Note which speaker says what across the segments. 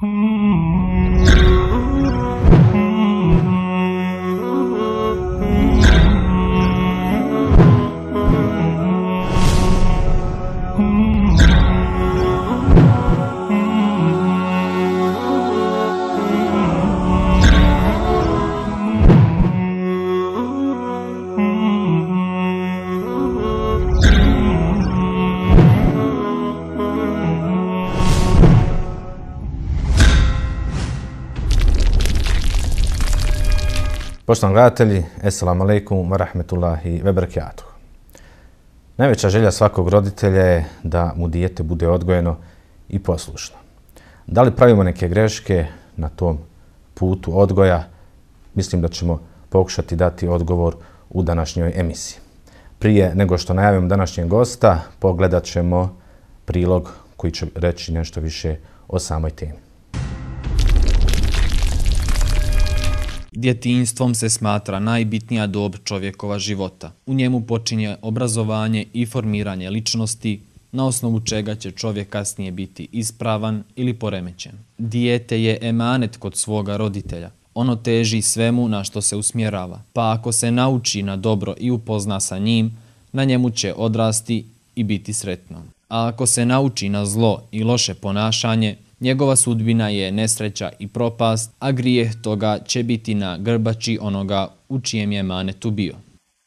Speaker 1: Mm-hmm. Poštovani gledatelji, assalamu alaikum wa rahmetullahi wa barakatuh. Najveća želja svakog roditelja je da mu dijete bude odgojeno i poslušno. Da li pravimo neke greške na tom putu odgoja? Mislim da ćemo pokušati dati odgovor u današnjoj emisiji. Prije nego što najavimo današnjeg gosta, pogledat ćemo prilog koji će reći nešto više o samoj temi.
Speaker 2: Djetinstvom se smatra najbitnija dob čovjekova života. U njemu počinje obrazovanje i formiranje ličnosti, na osnovu čega će čovjek kasnije biti ispravan ili poremećen. Dijete je emanet kod svoga roditelja. Ono teži svemu na što se usmjerava, pa ako se nauči na dobro i upozna sa njim, na njemu će odrasti i biti sretno. A ako se nauči na zlo i loše ponašanje, Njegova sudbina je nesreća i propast, a grijeh toga će biti na grbači onoga u čijem je manetu bio.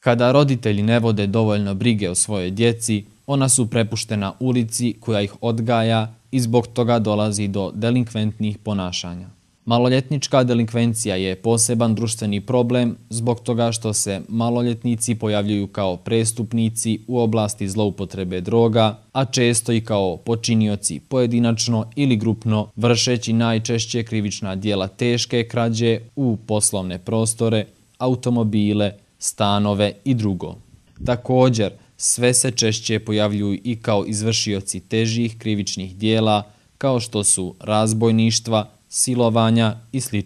Speaker 2: Kada roditelji ne vode dovoljno brige o svojoj djeci, ona su prepuštena ulici koja ih odgaja i zbog toga dolazi do delinkventnih ponašanja. Maloljetnička delinkvencija je poseban društveni problem zbog toga što se maloljetnici pojavljuju kao prestupnici u oblasti zloupotrebe droga, a često i kao počinioci pojedinačno ili grupno vršeći najčešće krivična dijela teške krađe u poslovne prostore, automobile, stanove i drugo. Također, sve se češće pojavljuju i kao izvršioci težih krivičnih dijela kao što su razbojništva, silovanja i sl.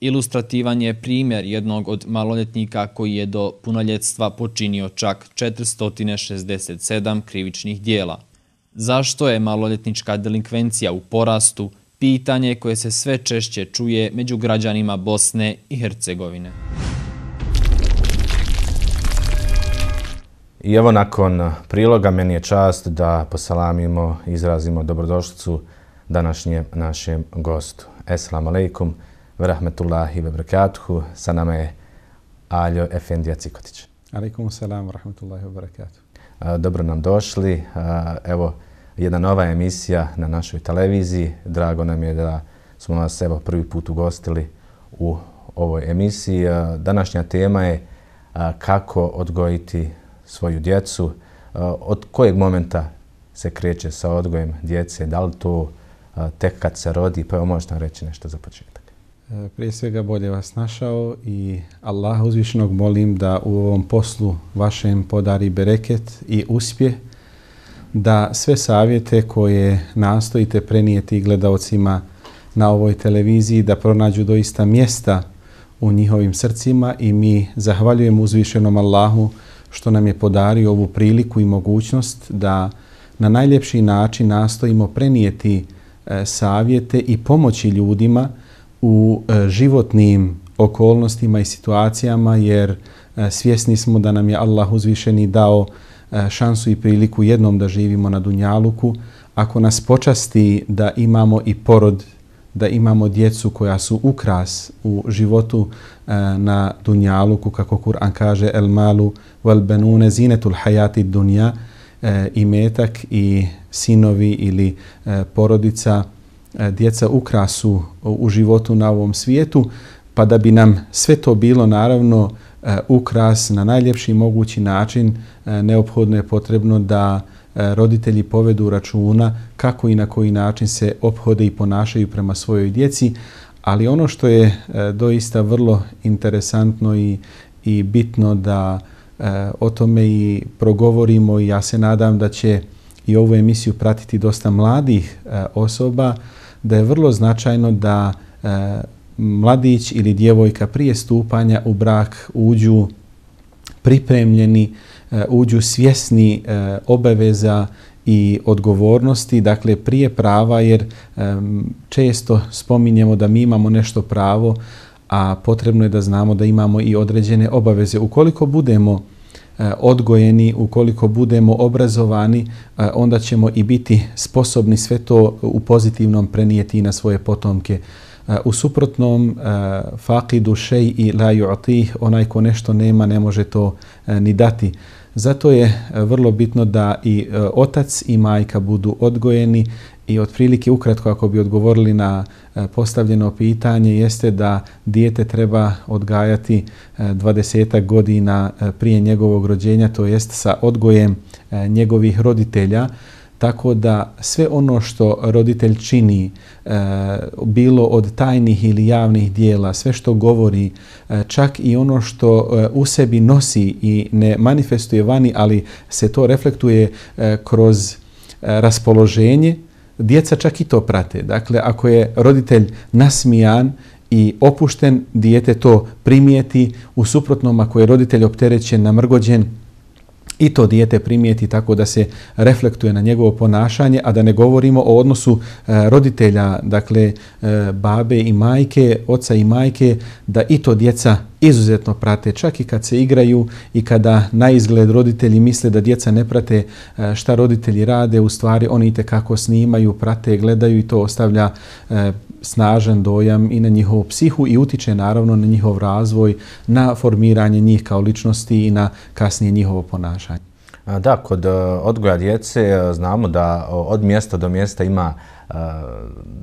Speaker 2: Ilustrativan je primjer jednog od maloljetnika koji je do punoljetstva počinio čak 467 krivičnih dijela. Zašto je maloljetnička delinkvencija u porastu? Pitanje koje se sve češće čuje među građanima Bosne i Hercegovine.
Speaker 1: I evo nakon priloga meni je čast da posalamimo i izrazimo dobrodošlicu današnjem našem gostu. Assalamu alaikum, wa rahmetullahi wa barakatuhu. Sa nama je Aljo Efendija Cikotić.
Speaker 3: Alaikum salam wa rahmetullahi wa barakatuhu.
Speaker 1: Dobro nam došli. Evo, jedna nova emisija na našoj televiziji. Drago nam je da smo vas evo prvi put ugostili u ovoj emisiji. Današnja tema je kako odgojiti svoju djecu. Od kojeg momenta se kreće sa odgojem djece? Da li to tek kad se rodi, pa evo možete reći nešto za početak.
Speaker 3: E, prije svega bolje vas našao i Allah uzvišenog molim da u ovom poslu vašem podari bereket i uspje da sve savjete koje nastojite prenijeti gledalcima na ovoj televiziji da pronađu doista mjesta u njihovim srcima i mi zahvaljujemo uzvišenom Allahu što nam je podario ovu priliku i mogućnost da na najljepši način nastojimo prenijeti E, savjete i pomoći ljudima u e, životnim okolnostima i situacijama jer e, svjesni smo da nam je Allah uzvišeni dao e, šansu i priliku jednom da živimo na Dunjaluku. Ako nas počasti da imamo i porod, da imamo djecu koja su ukras u životu e, na Dunjaluku, kako Kur'an kaže, el malu vel benune zinetul hayati dunja, e, i i sinovi ili e, porodica, e, djeca ukrasu u životu na ovom svijetu, pa da bi nam sve to bilo naravno e, ukras na najljepši mogući način, e, neophodno je potrebno da e, roditelji povedu računa kako i na koji način se ophode i ponašaju prema svojoj djeci, ali ono što je e, doista vrlo interesantno i, i bitno da E, o tome i progovorimo i ja se nadam da će i ovu emisiju pratiti dosta mladih e, osoba, da je vrlo značajno da e, mladić ili djevojka prije stupanja u brak uđu pripremljeni, uđu svjesni obaveza i odgovornosti, dakle prije prava jer um, često spominjemo da mi imamo nešto pravo, a potrebno je da znamo da imamo i određene obaveze. Ukoliko budemo e, odgojeni, ukoliko budemo obrazovani, e, onda ćemo i biti sposobni sve to u pozitivnom prenijeti na svoje potomke. E, u suprotnom, faqidu šej i la ju'tih, onaj ko nešto nema, ne može to ni dati. Zato je e, vrlo bitno da i e, otac i majka budu odgojeni i otprilike ukratko ako bi odgovorili na e, postavljeno pitanje jeste da dijete treba odgajati 20 godina prije njegovog rođenja, to jest sa odgojem njegovih roditelja, tako da sve ono što roditelj čini, e, bilo od tajnih ili javnih dijela, sve što govori, e, čak i ono što e, u sebi nosi i ne manifestuje vani, ali se to reflektuje kroz raspoloženje, djeca čak i to prate. Dakle, ako je roditelj nasmijan i opušten, dijete to primijeti. U suprotnom, ako je roditelj opterećen, namrgođen, i to dijete primijeti tako da se reflektuje na njegovo ponašanje, a da ne govorimo o odnosu e, roditelja, dakle e, babe i majke, oca i majke, da i to djeca izuzetno prate, čak i kad se igraju i kada na izgled roditelji misle da djeca ne prate e, šta roditelji rade, u stvari oni i kako snimaju, prate, gledaju i to ostavlja e, snažan dojam i na njihovu psihu i utiče naravno na njihov razvoj, na formiranje njih kao ličnosti i na kasnije njihovo ponašanje.
Speaker 1: Da, kod e, odgoja djece e, znamo da od mjesta do mjesta ima e,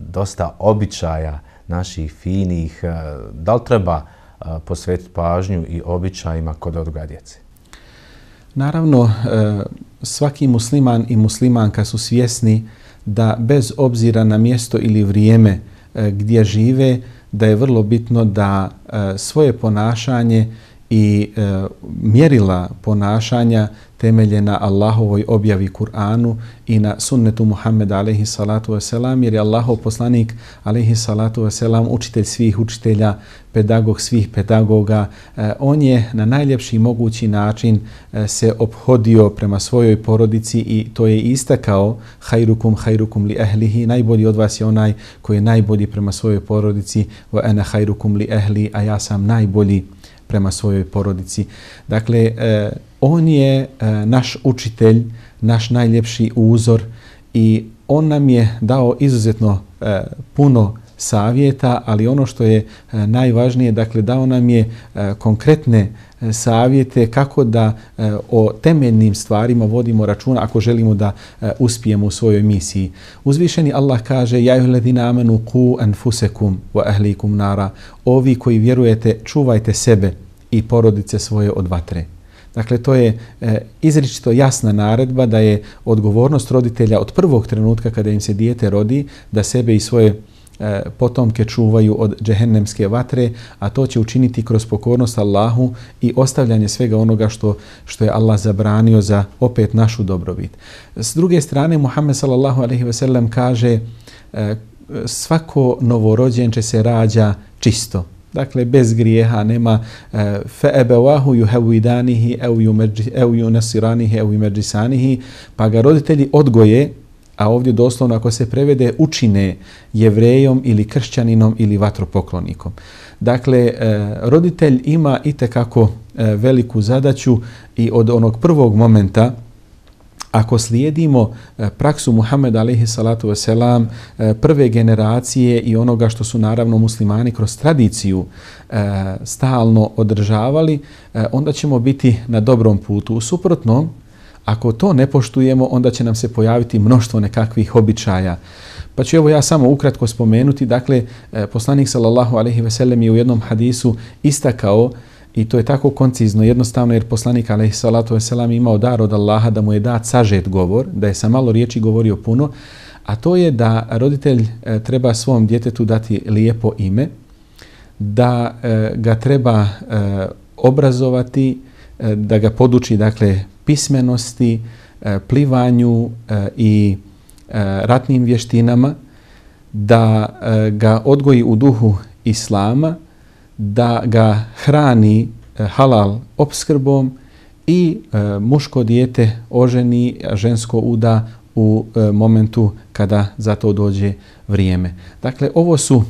Speaker 1: dosta običaja naših finih. Da li treba posvetiti pažnju i običajima kod odgoja djece?
Speaker 3: Naravno, svaki musliman i muslimanka su svjesni da bez obzira na mjesto ili vrijeme E, gdje žive, da je vrlo bitno da e, svoje ponašanje i e, mjerila ponašanja temelje na Allahovoj objavi Kur'anu i na sunnetu Muhammeda alaihi salatu wasalam, jer je Allahov poslanik alaihi salatu wasalam učitelj svih učitelja, pedagog svih pedagoga. E, on je na najljepši mogući način e, se obhodio prema svojoj porodici i to je istakao hajrukum hajrukum li ehlihi, najbolji od vas je onaj koji je najbolji prema svojoj porodici, wa ana hajrukum li ehli, a ja sam najbolji prema svojoj porodici. Dakle, e, on je e, naš učitelj, naš najljepši uzor i on nam je dao izuzetno e, puno savjeta, ali ono što je najvažnije, dakle, dao nam je konkretne e, E, savjete kako da e, o temeljnim stvarima vodimo računa ako želimo da e, uspijemo u svojoj misiji. Uzvišeni Allah kaže Ja ladina amanu ku anfusekum wa ahlikum nara Ovi koji vjerujete, čuvajte sebe i porodice svoje od vatre. Dakle, to je e, izričito jasna naredba da je odgovornost roditelja od prvog trenutka kada im se dijete rodi da sebe i svoje E, potomke čuvaju od džehennemske vatre, a to će učiniti kroz pokornost Allahu i ostavljanje svega onoga što, što je Allah zabranio za opet našu dobrobit. S druge strane, Muhammed sallallahu alaihi ve sellem kaže e, svako novorođenče se rađa čisto, Dakle, bez grijeha nema e, fe ebewahu yuhawidanihi au yunasiranihi au yumajisanihi, pa ga roditelji odgoje, a ovdje doslovno ako se prevede učine jevrejom ili kršćaninom ili vatropoklonikom. Dakle, e, roditelj ima i tekako e, veliku zadaću i od onog prvog momenta ako slijedimo e, praksu Muhameda alaihi salatu wasalam, prve generacije i onoga što su naravno muslimani kroz tradiciju stalno održavali, onda ćemo biti na dobrom putu. U suprotnom, ako to ne poštujemo, onda će nam se pojaviti mnoštvo nekakvih običaja. Pa ću evo ja samo ukratko spomenuti, dakle, e, poslanik sallallahu alaihi veselem je u jednom hadisu istakao I to je tako koncizno, jednostavno, jer poslanik alaihi salatu sellem imao dar od Allaha da mu je dat sažet govor, da je sa malo riječi govorio puno, a to je da roditelj e, treba svom djetetu dati lijepo ime, da e, ga treba obrazovati, da ga poduči dakle, pismenosti, e, plivanju e, i e, ratnim vještinama, da ga odgoji u duhu Islama, da ga hrani halal obskrbom i muško dijete oženi, žensko uda u momentu kada za to dođe vrijeme. Dakle, ovo su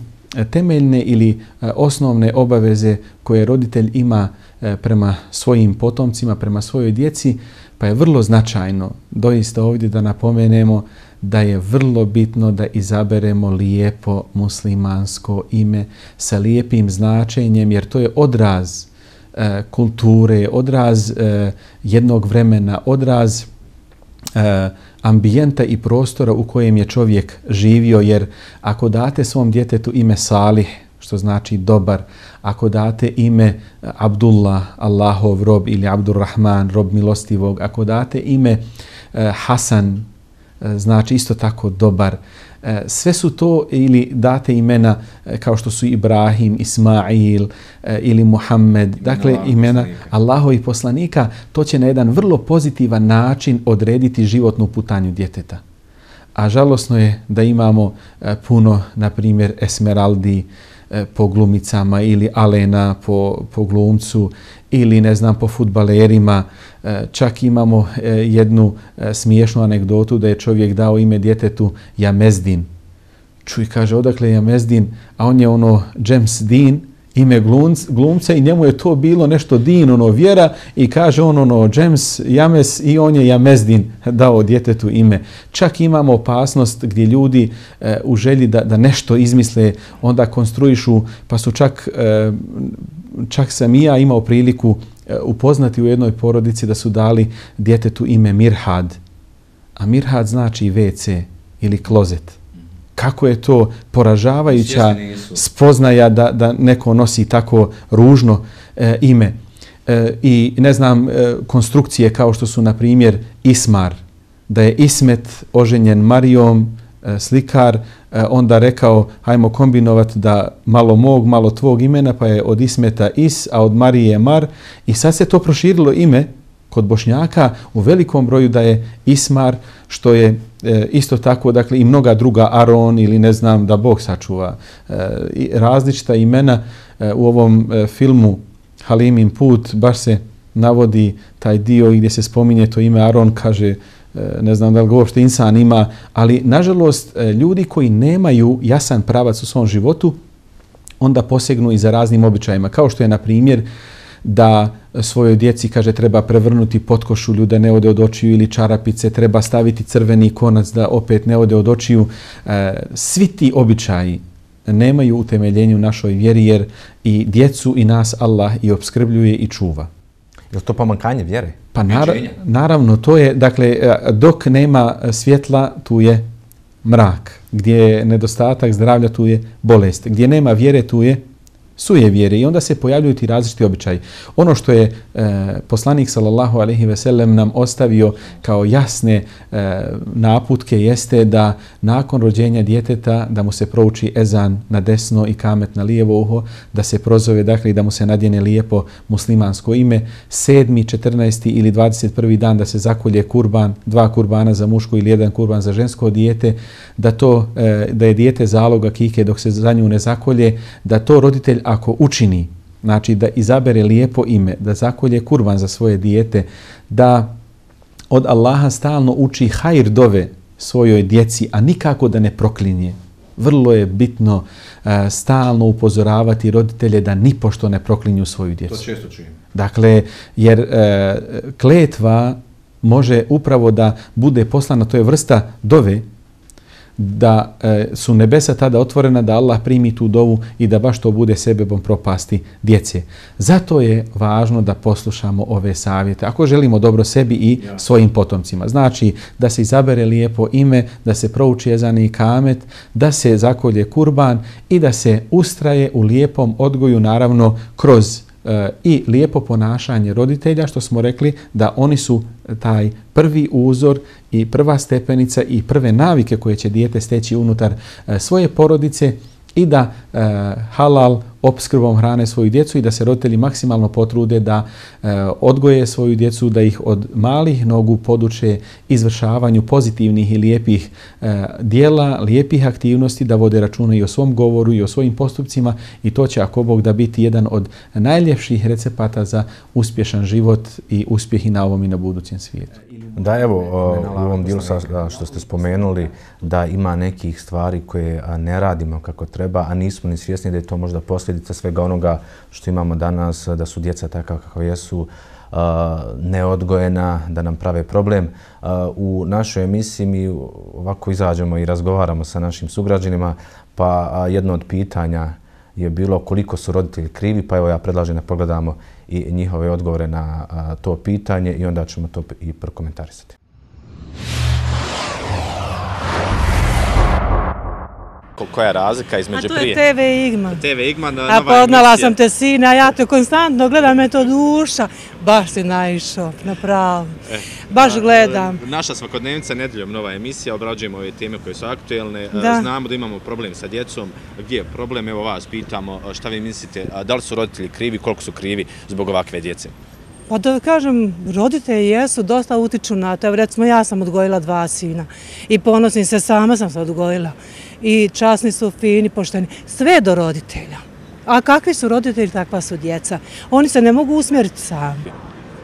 Speaker 3: temeljne ili osnovne obaveze koje roditelj ima E, prema svojim potomcima, prema svojoj djeci, pa je vrlo značajno doista ovdje da napomenemo da je vrlo bitno da izaberemo lijepo muslimansko ime sa lijepim značenjem, jer to je odraz e, kulture, odraz e, jednog vremena, odraz e, ambijenta i prostora u kojem je čovjek živio, jer ako date svom djetetu ime Salih, što znači dobar, ako date ime e, Abdullah, Allahov rob ili Abdurrahman, rob milostivog, ako date ime e, Hasan, e, znači isto tako dobar, sve su to ili date imena kao što su Ibrahim, Ismail ili Muhammed, dakle Allah, imena Allahovi poslanika, to će na jedan vrlo pozitivan način odrediti životnu putanju djeteta. A žalosno je da imamo puno, na primjer, Esmeraldi, E, po glumicama ili Alena po, po glumcu ili ne znam po futbalerima. E, čak imamo e, jednu smiješnu anegdotu da je čovjek dao ime djetetu Jamezdin. Čuj, kaže, odakle Jamezdin? A on je ono James Dean, ime glumca i njemu je to bilo nešto din, ono vjera i kaže on ono James James i on je Jamezdin dao djetetu ime. Čak imamo opasnost gdje ljudi e, u želji da, da nešto izmisle onda konstruišu pa su čak e, čak sam i ja imao priliku e, upoznati u jednoj porodici da su dali djetetu ime Mirhad. A Mirhad znači WC ili klozet kako je to poražavajuća spoznaja da, da neko nosi tako ružno e, ime. E, I ne znam, e, konstrukcije kao što su, na primjer, Ismar, da je Ismet oženjen Marijom, e, slikar, e, onda rekao, hajmo kombinovati da malo mog, malo tvog imena, pa je od Ismeta Is, a od Marije Mar. I sad se to proširilo ime kod Bošnjaka u velikom broju da je Ismar, što je e, isto tako, dakle, i mnoga druga Aron ili ne znam da Bog sačuva e, različita imena e, u ovom e, filmu Halimin put, baš se navodi taj dio gdje se spominje to ime Aron, kaže, e, ne znam da li ga uopšte insan ima, ali nažalost e, ljudi koji nemaju jasan pravac u svom životu, onda posegnu i za raznim običajima, kao što je na primjer da svojoj djeci kaže treba prevrnuti potkošulju da ne ode od očiju ili čarapice, treba staviti crveni konac da opet ne ode od očiju. E, svi ti običaji nemaju utemeljenju u našoj vjeri jer i djecu i nas Allah i obskrbljuje i čuva.
Speaker 1: Je to pomankanje vjere?
Speaker 3: Pa nar naravno, to je, dakle, e, dok nema svjetla, tu je mrak. Gdje je nedostatak zdravlja, tu je bolest. Gdje nema vjere, tu je suje vjere i onda se pojavljuju ti različiti običaji. Ono što je e, poslanik sallallahu alejhi ve sellem nam ostavio kao jasne e, naputke jeste da nakon rođenja djeteta da mu se prouči ezan na desno i kamet na lijevo uho, da se prozove dakle da mu se nadjene lijepo muslimansko ime, sedmi, 14. ili 21. dan da se zakolje kurban, dva kurbana za muško ili jedan kurban za žensko dijete, da to e, da je dijete zaloga kike dok se za nju ne zakolje, da to roditelj ako učini, znači da izabere lijepo ime, da zakolje kurban za svoje dijete, da od Allaha stalno uči hajr dove svojoj djeci, a nikako da ne proklinje. Vrlo je bitno uh, stalno upozoravati roditelje da ni pošto ne proklinju svoju djecu.
Speaker 1: To često čujem.
Speaker 3: Dakle, jer uh, kletva može upravo da bude poslana, to je vrsta dove, da e, su nebesa tada otvorena da Allah primi tu dovu i da baš to bude sebebom propasti djece. Zato je važno da poslušamo ove savjete. Ako želimo dobro sebi i ja. svojim potomcima. Znači da se izabere lijepo ime, da se prouči jezani kamet, da se zakolje kurban i da se ustraje u lijepom odgoju naravno kroz e, i lijepo ponašanje roditelja, što smo rekli da oni su e, taj prvi uzor i prva stepenica i prve navike koje će dijete steći unutar e, svoje porodice i da e, halal opskrbom hrane svoju djecu i da se roditelji maksimalno potrude da e, odgoje svoju djecu, da ih od malih nogu poduče izvršavanju pozitivnih i lijepih e, dijela, lijepih aktivnosti, da vode računa i o svom govoru i o svojim postupcima i to će ako Bog da biti jedan od najljepših recepata za uspješan život i uspjeh i na ovom i na budućem svijetu.
Speaker 1: Da, evo, u ovom dijelu što ste spomenuli, da ima nekih stvari koje ne radimo kako treba, a nismo ni svjesni da je to možda posljedica svega onoga što imamo danas, da su djeca takav kako jesu, neodgojena, da nam prave problem. U našoj emisiji mi ovako izađemo i razgovaramo sa našim sugrađenima, pa jedno od pitanja je bilo koliko su roditelji krivi, pa evo ja predlažem da pogledamo i njihove odgovore na to pitanje i onda ćemo to i prokomentarisati.
Speaker 4: Koja je razlika između prije?
Speaker 5: A to je TV Igman.
Speaker 4: TV Igman,
Speaker 5: A podnala sam te sina, ja te konstantno gledam, me to duša. Baš si naišao, napravo. E, Baš gledam.
Speaker 4: Naša svakodnevnica nedeljom nova emisija, obrađujemo ove teme koje su aktuelne. E, znamo da imamo problem sa djecom. Gdje je problem? Evo vas pitamo šta vi mislite, da li su roditelji krivi, koliko su krivi zbog ovakve djece?
Speaker 5: Pa da kažem, roditelji jesu, dosta utiču na to. Recimo, ja sam odgojila dva sina i ponosim se, sama sam se odgojila. I časni su, fini, pošteni. Sve do roditelja. A kakvi su roditelji, takva su djeca. Oni se ne mogu usmjeriti sami.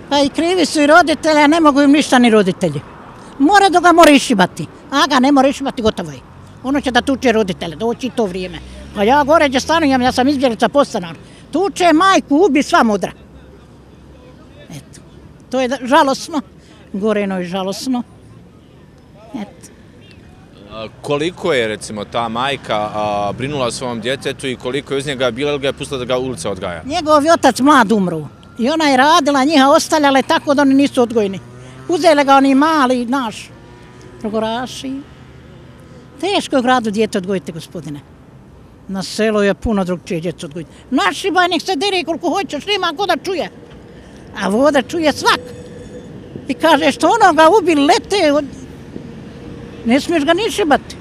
Speaker 6: Pa i krivi su i roditelji, a ne mogu im ništa ni roditelji. Mora da ga mora išibati. A ga ne mora išibati, gotovo je. Ono će da tuče roditelje, doći to vrijeme. A ja gore gdje stanujem, ja sam izbjelica postanar. Tuče majku, ubi sva mudra. Eto, To je žalosno. Goreno je žalosno. Eto.
Speaker 4: Koliko je, recimo, ta majka brinula svom djetetu i koliko je uz njega bila ili ga je pustila da ga ulica odgaja?
Speaker 6: Njegov otac mlad umru. I ona je radila, njiha ostavljala tako da oni nisu odgojni. Uzele ga oni mali, naš, progoraši. Teško je u gradu djete odgojite, gospodine. Na selu je puno drugčije djece odgojiti. Naši bajnik se diri koliko hoćeš, nima ko da čuje a voda čuje svak. I kaže, što ono ga ubi, lete, od ne smiješ ga ni šibati.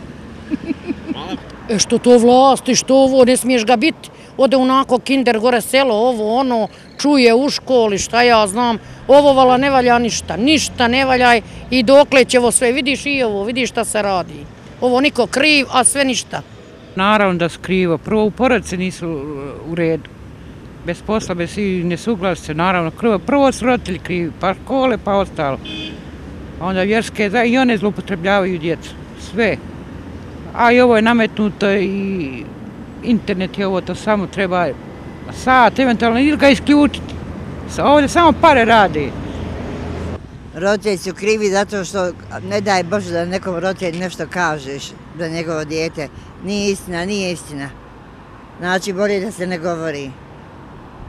Speaker 7: e što to vlasti, što ovo, ne smiješ ga biti. Ode unako kinder gore selo, ovo ono, čuje u školi, šta ja znam. Ovo vala ne valja ništa, ništa ne valjaj i dokle će ovo sve, vidiš i ovo, vidiš šta se radi. Ovo niko kriv, a sve ništa.
Speaker 8: Naravno da skrivo, prvo u porodice nisu u redu bez posla, bez i nesuglasice, naravno, krvo, prvo su roditelji krivi, pa škole, pa ostalo. Onda vjerske, da, i one zlopotrebljavaju djecu, sve. A i ovo je nametnuto i internet je ovo, to samo treba sat, eventualno, ili ga isključiti. Ovdje samo pare radi.
Speaker 9: Roditelji su krivi zato što ne daj Bože da nekom roditelju nešto kažeš da njegovo dijete. Nije istina, nije istina. Znači, bolje da se ne govori.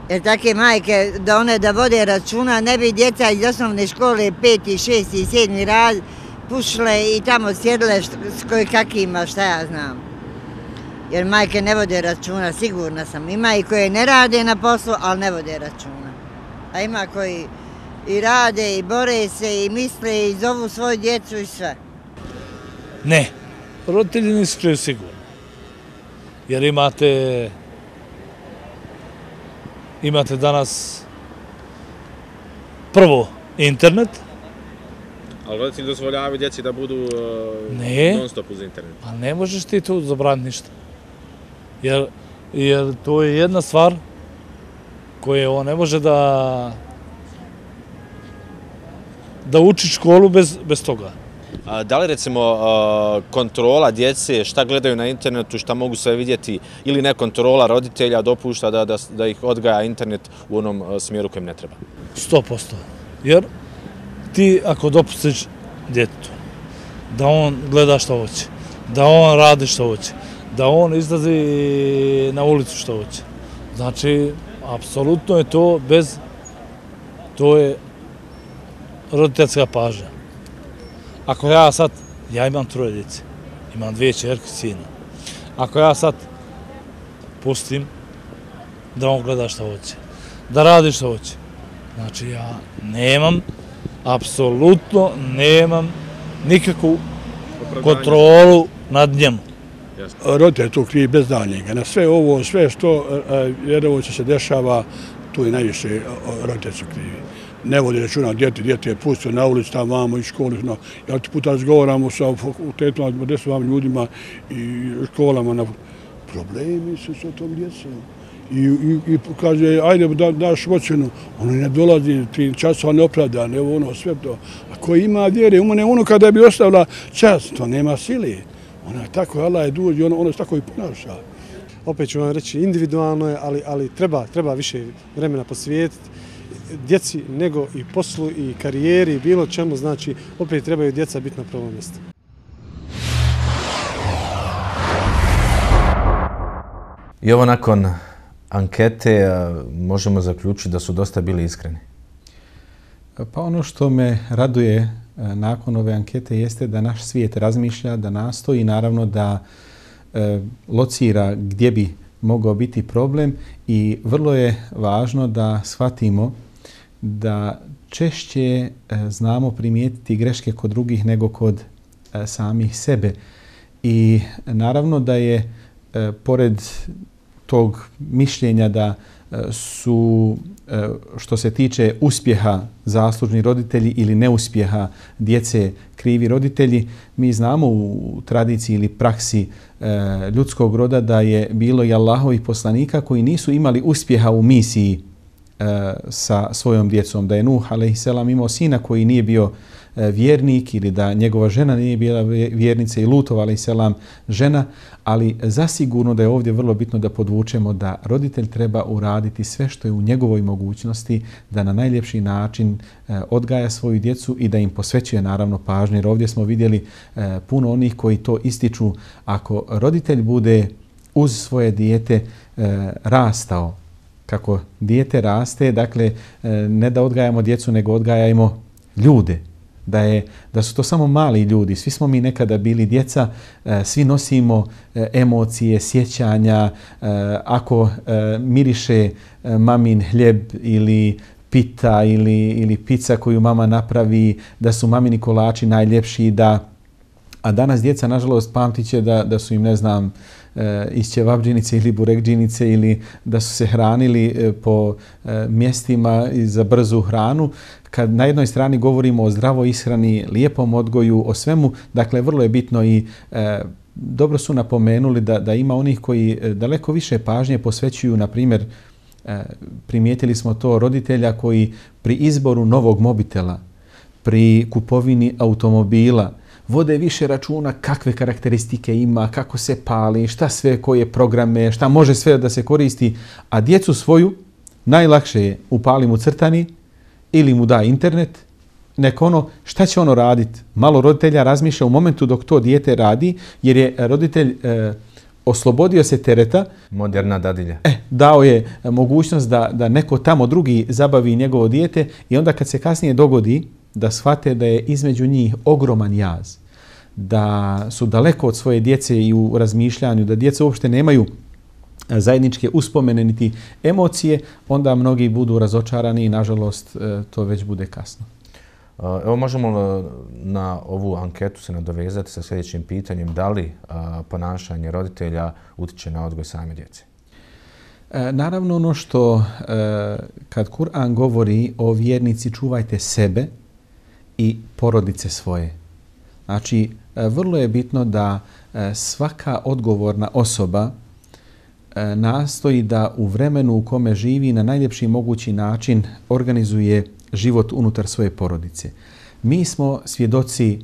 Speaker 9: Jer take majke, da one da vode računa, ne bi djeca iz osnovne škole, peti, šesti, sedmi raz pušle i tamo sjedle s koji kakima, šta ja znam. Jer majke ne vode računa, sigurna sam. Ima i koje ne rade na poslu, ali ne vode računa. A ima koji i rade, i bore se, i misle, i zovu svoju djecu i sve.
Speaker 10: Ne, roditelji nisu čuju sigurno. Jer imate imate danas prvo internet.
Speaker 4: Ali roditelji dozvoljavaju djeci da budu uh, non stop uz internet.
Speaker 10: Pa ne možeš ti tu zabraniti ništa. Jer, jer to je jedna stvar koje on ne može da da uči školu bez, bez toga.
Speaker 4: Da li recimo kontrola djece, šta gledaju na internetu, šta mogu sve vidjeti, ili ne kontrola roditelja dopušta da, da, da ih odgaja internet u onom smjeru kojem ne treba?
Speaker 10: 100%. Jer ti ako dopustiš djetetu da on gleda što hoće, da on radi što hoće, da on izlazi na ulicu što hoće, znači, apsolutno je to bez, to je roditeljska pažnja. Ako ja sad, ja imam troje djece, imam dvije čerke, sina. Ako ja sad pustim da on gleda što hoće, da radi što hoće, znači ja nemam, apsolutno nemam nikakvu kontrolu nad njemu.
Speaker 11: Roditelj tu krije bez daljnjega. Na sve ovo, sve što jer ovo se dešava, tu je najviše roditelj su krivi ne vodi računa djete, djete je pustio na ulici, tamo vamo i školi. No, ja ti puta razgovaramo sa fakultetima, deset vam ljudima i školama na problemi su sa tom djecom. i, i, i kaže, ajde da daš ocenu. ono ne dolazi, ti časova neopravdan, evo ono, sve to. A ko ima vjere, umane ono kada bi ostavila čas, to nema sile. Ona je tako, Allah je duži, ono, ono je tako i ponaša.
Speaker 12: Opet ću vam reći, individualno je, ali, ali treba, treba više vremena posvijetiti djeci nego i poslu i karijeri i bilo čemu, znači opet trebaju djeca biti na prvom mjestu.
Speaker 1: I ovo nakon ankete možemo zaključiti da su dosta bili iskreni.
Speaker 3: Pa ono što me raduje nakon ove ankete jeste da naš svijet razmišlja, da nastoji naravno da e, locira gdje bi mogao biti problem i vrlo je važno da shvatimo da češće eh, znamo primijetiti greške kod drugih nego kod eh, samih sebe. I naravno da je eh, pored tog mišljenja da su što se tiče uspjeha zaslužni roditelji ili neuspjeha djece krivi roditelji, mi znamo u tradiciji ili praksi ljudskog roda da je bilo i Allahovi poslanika koji nisu imali uspjeha u misiji E, sa svojom djecom. Da je Nuh a.s. imao sina koji nije bio e, vjernik ili da njegova žena nije bila vjernica i Lutov a.s. žena, ali zasigurno da je ovdje vrlo bitno da podvučemo da roditelj treba uraditi sve što je u njegovoj mogućnosti da na najljepši način e, odgaja svoju djecu i da im posvećuje naravno pažnje. Jer ovdje smo vidjeli puno onih koji to ističu. Ako roditelj bude uz svoje dijete rastao, kako dijete raste, dakle, e, ne da odgajamo djecu, nego odgajajmo ljude. Da, je, da su to samo mali ljudi. Svi smo mi nekada bili djeca, e, svi nosimo e, emocije, sjećanja. Ako miriše mamin hljeb ili pita ili, ili pizza koju mama napravi, da su mamini kolači najljepši, da a danas djeca, nažalost, pamtit da, da su im, ne znam, E, iz ćevabđinice ili burekđinice ili da su se hranili eh, po e, mjestima za brzu hranu. Kad na jednoj strani govorimo o zdravoj ishrani, lijepom odgoju, o svemu, dakle, vrlo je bitno i dobro su napomenuli da, da ima onih koji daleko više pažnje posvećuju, na primjer, primijetili smo to roditelja koji pri izboru novog mobitela, pri kupovini automobila, vode više računa kakve karakteristike ima, kako se pali, šta sve, koje programe, šta može sve da se koristi, a djecu svoju najlakše je upali mu crtani ili mu da internet, neko ono, šta će ono raditi? Malo roditelja razmišlja u momentu dok to dijete radi, jer je roditelj e, oslobodio se tereta.
Speaker 1: Moderna dadilja.
Speaker 3: E, dao je mogućnost da, da neko tamo drugi zabavi njegovo dijete i onda kad se kasnije dogodi, da shvate da je između njih ogroman jaz, da su daleko od svoje djece i u razmišljanju, da djeca uopšte nemaju e, zajedničke uspomene niti emocije, onda mnogi budu razočarani i nažalost e, to već bude kasno.
Speaker 1: E, evo možemo na ovu anketu se nadovezati sa sljedećim pitanjem da li ponašanje roditelja utiče na odgoj same djece?
Speaker 3: Naravno ono što kad Kur'an govori o vjernici čuvajte sebe, i porodice svoje. Znači, e, vrlo je bitno da e, svaka odgovorna osoba e, nastoji da u vremenu u kome živi na najljepši mogući način organizuje život unutar svoje porodice. Mi smo svjedoci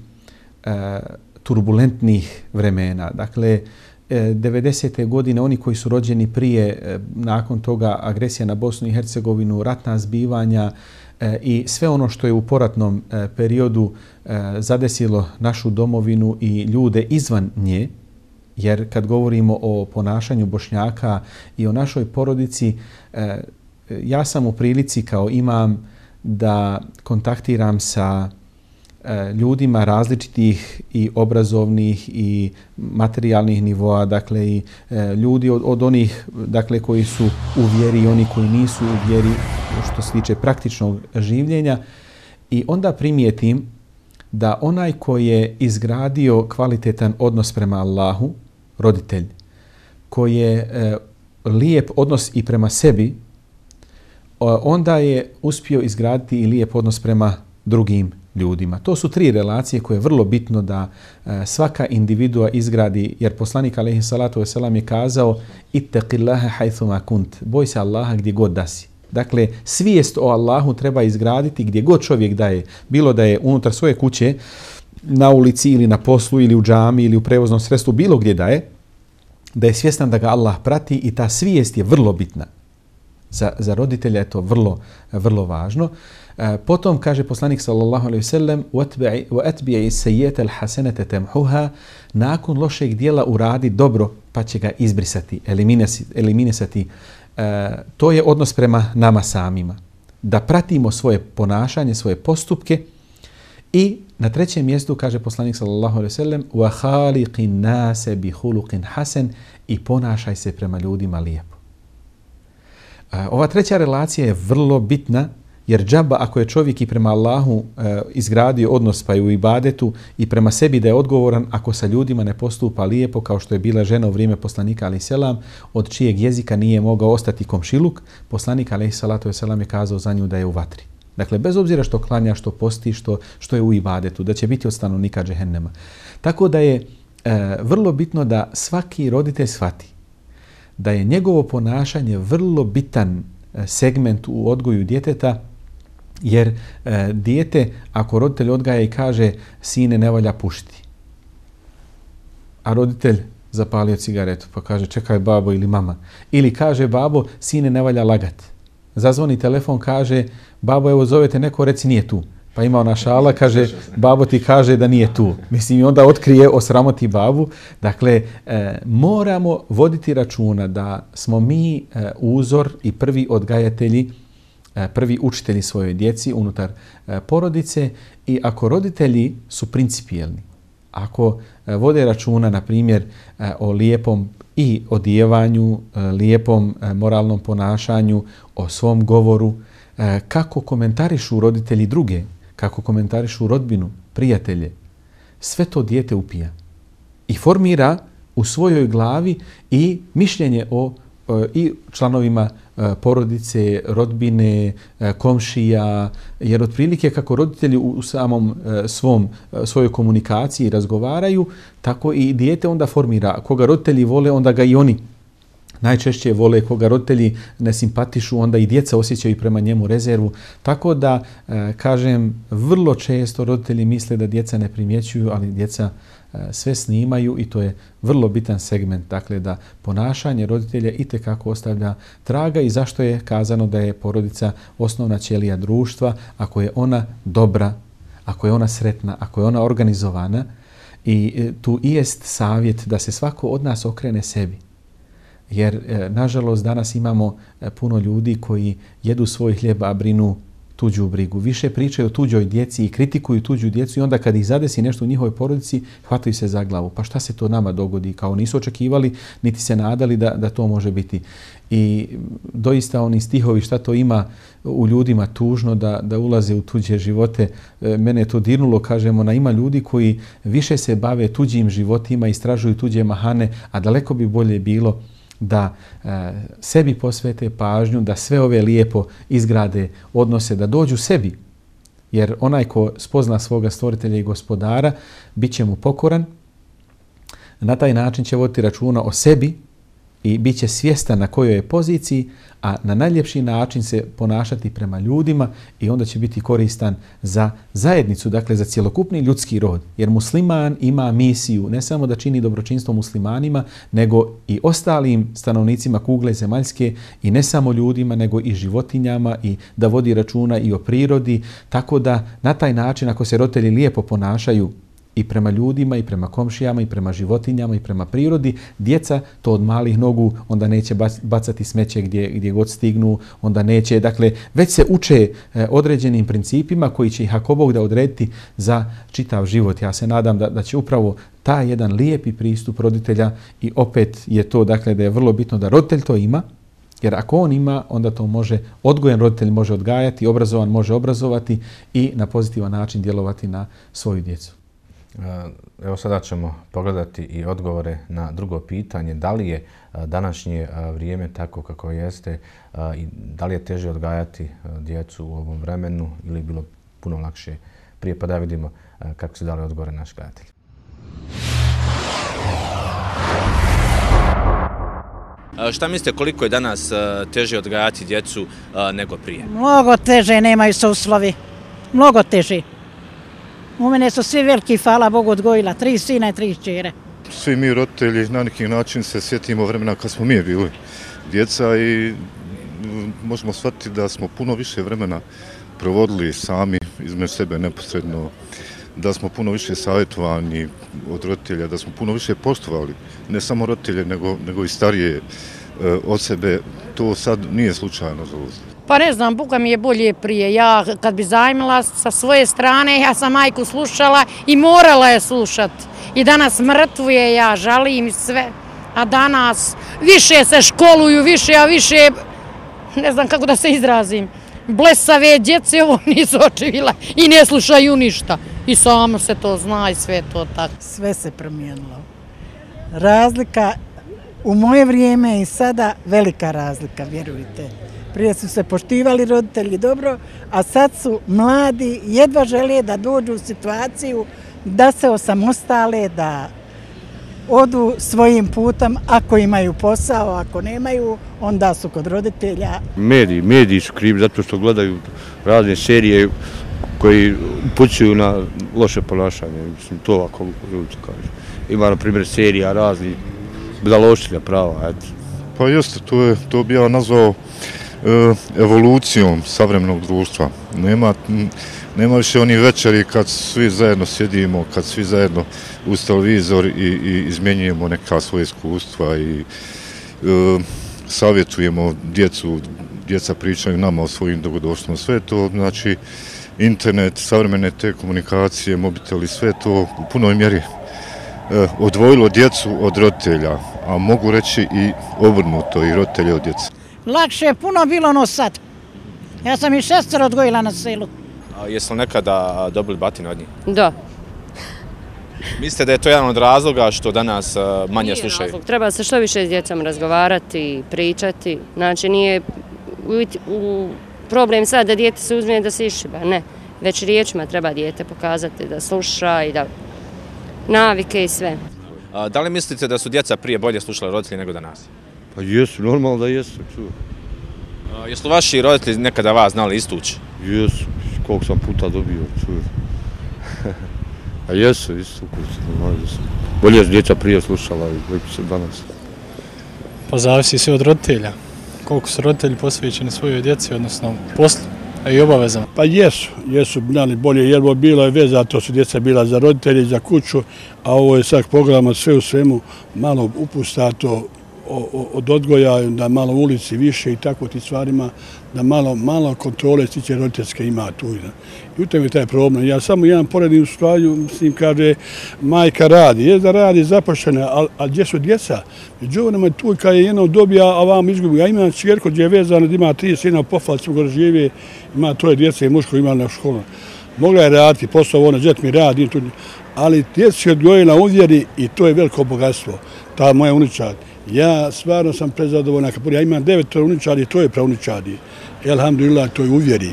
Speaker 3: turbulentnih vremena. Dakle, 90. godine, oni koji su rođeni prije, nakon toga agresija na Bosnu i Hercegovinu, ratna zbivanja, E, i sve ono što je u poratnom e, periodu e, zadesilo našu domovinu i ljude izvan nje, jer kad govorimo o ponašanju Bošnjaka i o našoj porodici, ja sam u prilici kao imam da kontaktiram sa E, ljudima različitih i obrazovnih i materijalnih nivoa, dakle i e, ljudi od, od onih dakle koji su u vjeri i oni koji nisu u vjeri što se tiče praktičnog življenja. I onda primijetim da onaj koji je izgradio kvalitetan odnos prema Allahu, roditelj, koji je e, lijep odnos i prema sebi, onda je uspio izgraditi i lijep odnos prema drugim ljudima. To su tri relacije koje je vrlo bitno da e, svaka individua izgradi, jer poslanik alaihi salatu wasalam je kazao ittaqillaha haythuma kunt, boj se Allaha gdje god da si. Dakle, svijest o Allahu treba izgraditi gdje god čovjek daje, bilo da je unutar svoje kuće, na ulici ili na poslu ili u džami ili u prevoznom sredstvu, bilo gdje da je, da je svjestan da ga Allah prati i ta svijest je vrlo bitna. Za, za roditelja je to vrlo, vrlo važno. Uh, E, potom kaže poslanik sallallahu alejhi ve sellem: "Wa atbi'i sayyi'ata al-hasanata tamhuha." Nakon lošeg dijela uradi dobro, pa će ga izbrisati, eliminisati. eliminisati. E, to je odnos prema nama samima. Da pratimo svoje ponašanje, svoje postupke i na trećem mjestu kaže poslanik sallallahu alejhi ve sellem: "Wa khaliqin nase bi khuluqin hasan." I ponašaj se prema ljudima lijepo. E, ova treća relacija je vrlo bitna Jer džaba ako je čovjek i prema Allahu e, izgradio odnos pa i u ibadetu i prema sebi da je odgovoran ako sa ljudima ne postupa lijepo kao što je bila žena u vrijeme poslanika ali selam od čijeg jezika nije mogao ostati komšiluk, poslanik ali salatu je selam je kazao za nju da je u vatri. Dakle, bez obzira što klanja, što posti, što, što je u ibadetu, da će biti od stanovnika džehennema. Tako da je e, vrlo bitno da svaki roditelj shvati da je njegovo ponašanje vrlo bitan e, segment u odgoju djeteta, Jer e, dijete, ako roditelj odgaja i kaže sine ne valja pušiti, a roditelj zapalio cigaretu pa kaže čekaj babo ili mama, ili kaže babo sine ne valja lagat, zazvoni telefon, kaže babo evo zovete neko, reci nije tu. Pa ima ona šala, kaže, babo ti kaže da nije tu. Mislim, i onda otkrije osramoti babu. Dakle, e, moramo voditi računa da smo mi e, uzor i prvi odgajatelji E, prvi učitelji svojoj djeci unutar e, porodice i ako roditelji su principijelni, ako e, vode računa, na primjer, o lijepom i odjevanju, lijepom moralnom ponašanju, o svom govoru, kako komentarišu roditelji druge, kako komentarišu rodbinu, prijatelje, sve to dijete upija i formira u svojoj glavi i mišljenje o i članovima E, porodice, rodbine, e, komšija, jer otprilike kako roditelji u samom e, svom svojoj komunikaciji razgovaraju, tako i dijete onda formira. Koga roditelji vole, onda ga i oni najčešće vole koga roditelji ne simpatišu, onda i djeca osjećaju prema njemu rezervu. Tako da, kažem, vrlo često roditelji misle da djeca ne primjećuju, ali djeca E, sve snimaju i to je vrlo bitan segment, dakle da ponašanje roditelja i kako ostavlja traga i zašto je kazano da je porodica osnovna ćelija društva, ako je ona dobra, ako je ona sretna, ako je ona organizovana i e, tu i jest savjet da se svako od nas okrene sebi. Jer, e, nažalost, danas imamo puno ljudi koji jedu svoj hljeb, a brinu tuđu brigu. Više pričaju o tuđoj djeci i kritikuju tuđu djecu i onda kad ih zadesi nešto u njihovoj porodici, hvataju se za glavu. Pa šta se to nama dogodi? Kao nisu očekivali, niti se nadali da, da to može biti. I doista oni stihovi šta to ima u ljudima tužno da, da ulaze u tuđe živote. E, mene je to dirnulo, kažemo, na ima ljudi koji više se bave tuđim životima, istražuju tuđe mahane, a daleko bi bolje bilo da e, sebi posvete pažnju, da sve ove lijepo izgrade odnose, da dođu sebi. Jer onaj ko spozna svoga stvoritelja i gospodara, bit će mu pokoran, na taj način će voditi računa o sebi, i bit će svjestan na kojoj je poziciji, a na najljepši način se ponašati prema ljudima i onda će biti koristan za zajednicu, dakle za cjelokupni ljudski rod. Jer musliman ima misiju ne samo da čini dobročinstvo muslimanima, nego i ostalim stanovnicima kugle zemaljske i ne samo ljudima, nego i životinjama i da vodi računa i o prirodi, tako da na taj način ako se roditelji lijepo ponašaju i prema ljudima i prema komšijama i prema životinjama i prema prirodi, djeca to od malih nogu onda neće bacati smeće gdje, gdje god stignu, onda neće, dakle, već se uče e, određenim principima koji će ih ako Bog da odrediti za čitav život. Ja se nadam da, da će upravo ta jedan lijepi pristup roditelja i opet je to, dakle, da je vrlo bitno da roditelj to ima, jer ako on ima, onda to može, odgojen roditelj može odgajati, obrazovan može obrazovati i na pozitivan način djelovati na svoju djecu.
Speaker 1: Evo sada ćemo pogledati i odgovore na drugo pitanje. Da li je današnje vrijeme tako kako jeste i da li je teže odgajati djecu u ovom vremenu ili bilo puno lakše prije pa da vidimo kako se dali odgovore naši gledatelji.
Speaker 4: Šta mislite koliko je danas teže odgajati djecu nego prije?
Speaker 6: Mnogo teže, nemaju se uslovi. Mnogo teže. U mene su svi veliki, hvala Bogu, odgojila. Tri sina i tri čere.
Speaker 13: Svi mi roditelji na neki način se sjetimo vremena kad smo mi bili djeca i možemo shvatiti da smo puno više vremena provodili sami između sebe neposredno, da smo puno više savjetovani od roditelja, da smo puno više poštovali, ne samo roditelje, nego, nego i starije e, od sebe. To sad nije slučajno za uzde.
Speaker 7: Pa ne znam, Boga mi je bolje prije. Ja kad bi zajmila sa svoje strane, ja sam majku slušala i morala je slušat. I danas mrtvuje, ja žalim sve. A danas više se školuju, više, a više, ne znam kako da se izrazim, blesave djece ovo nisu očivila i ne slušaju ništa. I samo se to zna i sve to tako.
Speaker 14: Sve se promijenilo. Razlika u moje vrijeme i sada velika razlika, vjerujte. Prije su se poštivali roditelji dobro, a sad su mladi jedva žele da dođu u situaciju da se osamostale, da odu svojim putom, ako imaju posao, ako nemaju, onda su kod roditelja.
Speaker 15: Mediji, mediji su krivi zato što gledaju razne serije koji upućuju na loše ponašanje, mislim, to ovako ljudi kaže. Ima, na primjer, serija razni budaloštilja prava, eto.
Speaker 13: Pa jeste, to, je, to bi ja nazvao E, evolucijom savremenog društva. Nema, nema više oni večeri kad svi zajedno sjedimo, kad svi zajedno uz televizor i, i izmjenjujemo neka svoje iskustva i e, savjetujemo djecu, djeca pričaju nama o svojim dogodoštvima. Sve to, znači, internet, savremene te komunikacije, mobiteli, sve to u punoj mjeri e, odvojilo djecu od roditelja, a mogu reći i obrnuto i roditelje od djeca.
Speaker 6: Lakše je puno bilo ono sad. Ja sam i šestor odgojila na selu.
Speaker 4: A jesu li nekada dobili batine od njih?
Speaker 16: Da.
Speaker 4: Mislite da je to jedan od razloga što danas manje slušaju? Razlog.
Speaker 16: Treba se što više s djecom razgovarati, pričati. Znači nije u, problem sad da djete se uzme da se išiba, ne. Već riječima treba djete pokazati da sluša i da navike i sve.
Speaker 4: A, da li mislite da su djeca prije bolje slušali roditelji nego danas?
Speaker 15: Pa jesu, normalno da jesu.
Speaker 4: Jesu vaši roditelji nekada vas znali istući?
Speaker 15: Jesu, koliko sam puta dobio. A jesu, isto kući, Bolje su djeca prije slušala i lepo se danas.
Speaker 17: Pa zavisi sve od roditelja. Koliko su roditelji posvećeni svojoj djeci, odnosno poslu, a i obavezama.
Speaker 11: Pa jesu, jesu znali bolje, jer bo bilo je veza, to su djeca bila za roditelji, za kuću, a ovo je sad pogledamo sve u svemu, malo upustato, od odgoja da malo ulici više i tako ti stvarima, da malo, malo kontrole stiće roditeljske ima tu. I u tome je taj problem. Ja samo jedan poredim stvarju, s njim kaže, majka radi, je da radi zapošljena, ali al gdje su djeca? Među nama je tu kad je jedno dobija, a vam izgubi. Ja imam čjerko gdje je vezano, da ima tri sina pofal, su žive, ima troje djece i muško ima na školu. Mogla je raditi, posao ona, djet mi radi, ali djeci je odgojila uvjeri i to je veliko bogatstvo, ta moja uničarka Ja stvarno sam prezadovoljna. Ja imam devet uničari, to je prauničari. Elhamdulillah, to je uvjeri.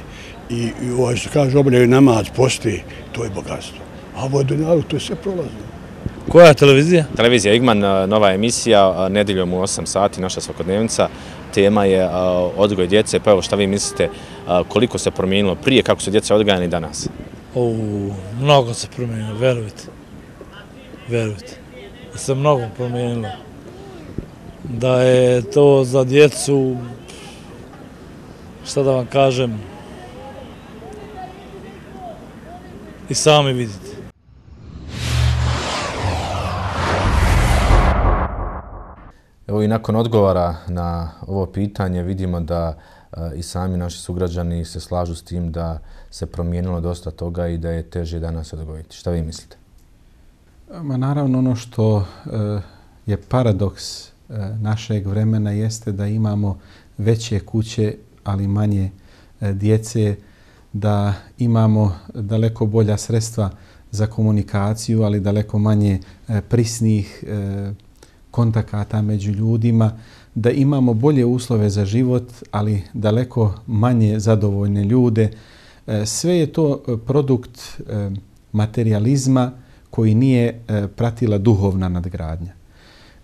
Speaker 11: I, i ovaj što kaže, obavljaju namaz, posti, to je bogatstvo. A ovo je dunjalu, to je sve prolazno.
Speaker 10: Koja je televizija?
Speaker 4: Televizija Igman, nova emisija, nedeljom u 8 sati, naša svakodnevnica. Tema je odgoj djece. Pa evo šta vi mislite, koliko se promijenilo prije, kako su djece odgajani danas?
Speaker 10: O, mnogo se promijenilo, verujte. Verujte. Se mnogo promijenilo da je to za djecu, šta da vam kažem, i sami vidite.
Speaker 1: Evo i nakon odgovora na ovo pitanje vidimo da e, i sami naši sugrađani se slažu s tim da se promijenilo dosta toga i da je teže danas odgojiti. Šta vi mislite?
Speaker 3: Ma naravno ono što e, je paradoks E, našeg vremena jeste da imamo veće kuće, ali manje e, djece, da imamo daleko bolja sredstva za komunikaciju, ali daleko manje e, prisnih kontakata među ljudima, da imamo bolje uslove za život, ali daleko manje zadovoljne ljude, sve je to produkt materializma koji nije pratila duhovna nadgradnja.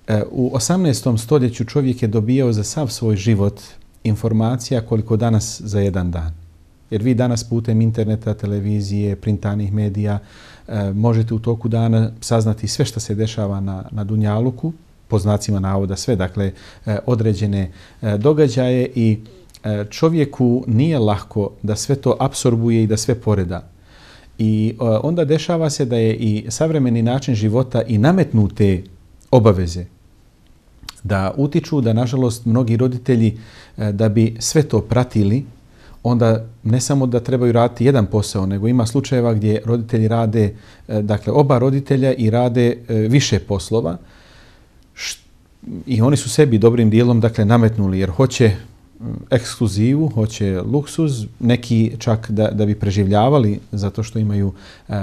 Speaker 3: E, u 18. stoljeću čovjek je dobijao za sav svoj život informacija koliko danas za jedan dan. Jer vi danas putem interneta, televizije, printanih medija e, možete u toku dana saznati sve što se dešava na, na Dunjaluku, po znacima navoda sve, dakle, e, određene e, događaje i e, čovjeku nije lahko da sve to apsorbuje i da sve poreda. I e, onda dešava se da je i savremeni način života i nametnute obaveze da utiču da, nažalost, mnogi roditelji e, da bi sve to pratili, onda ne samo da trebaju raditi jedan posao, nego ima slučajeva gdje roditelji rade, e, dakle oba roditelja i rade e, više poslova i oni su sebi dobrim dijelom dakle nametnuli jer hoće mm, ekskluzivu, hoće luksuz, neki čak da, da bi preživljavali zato što imaju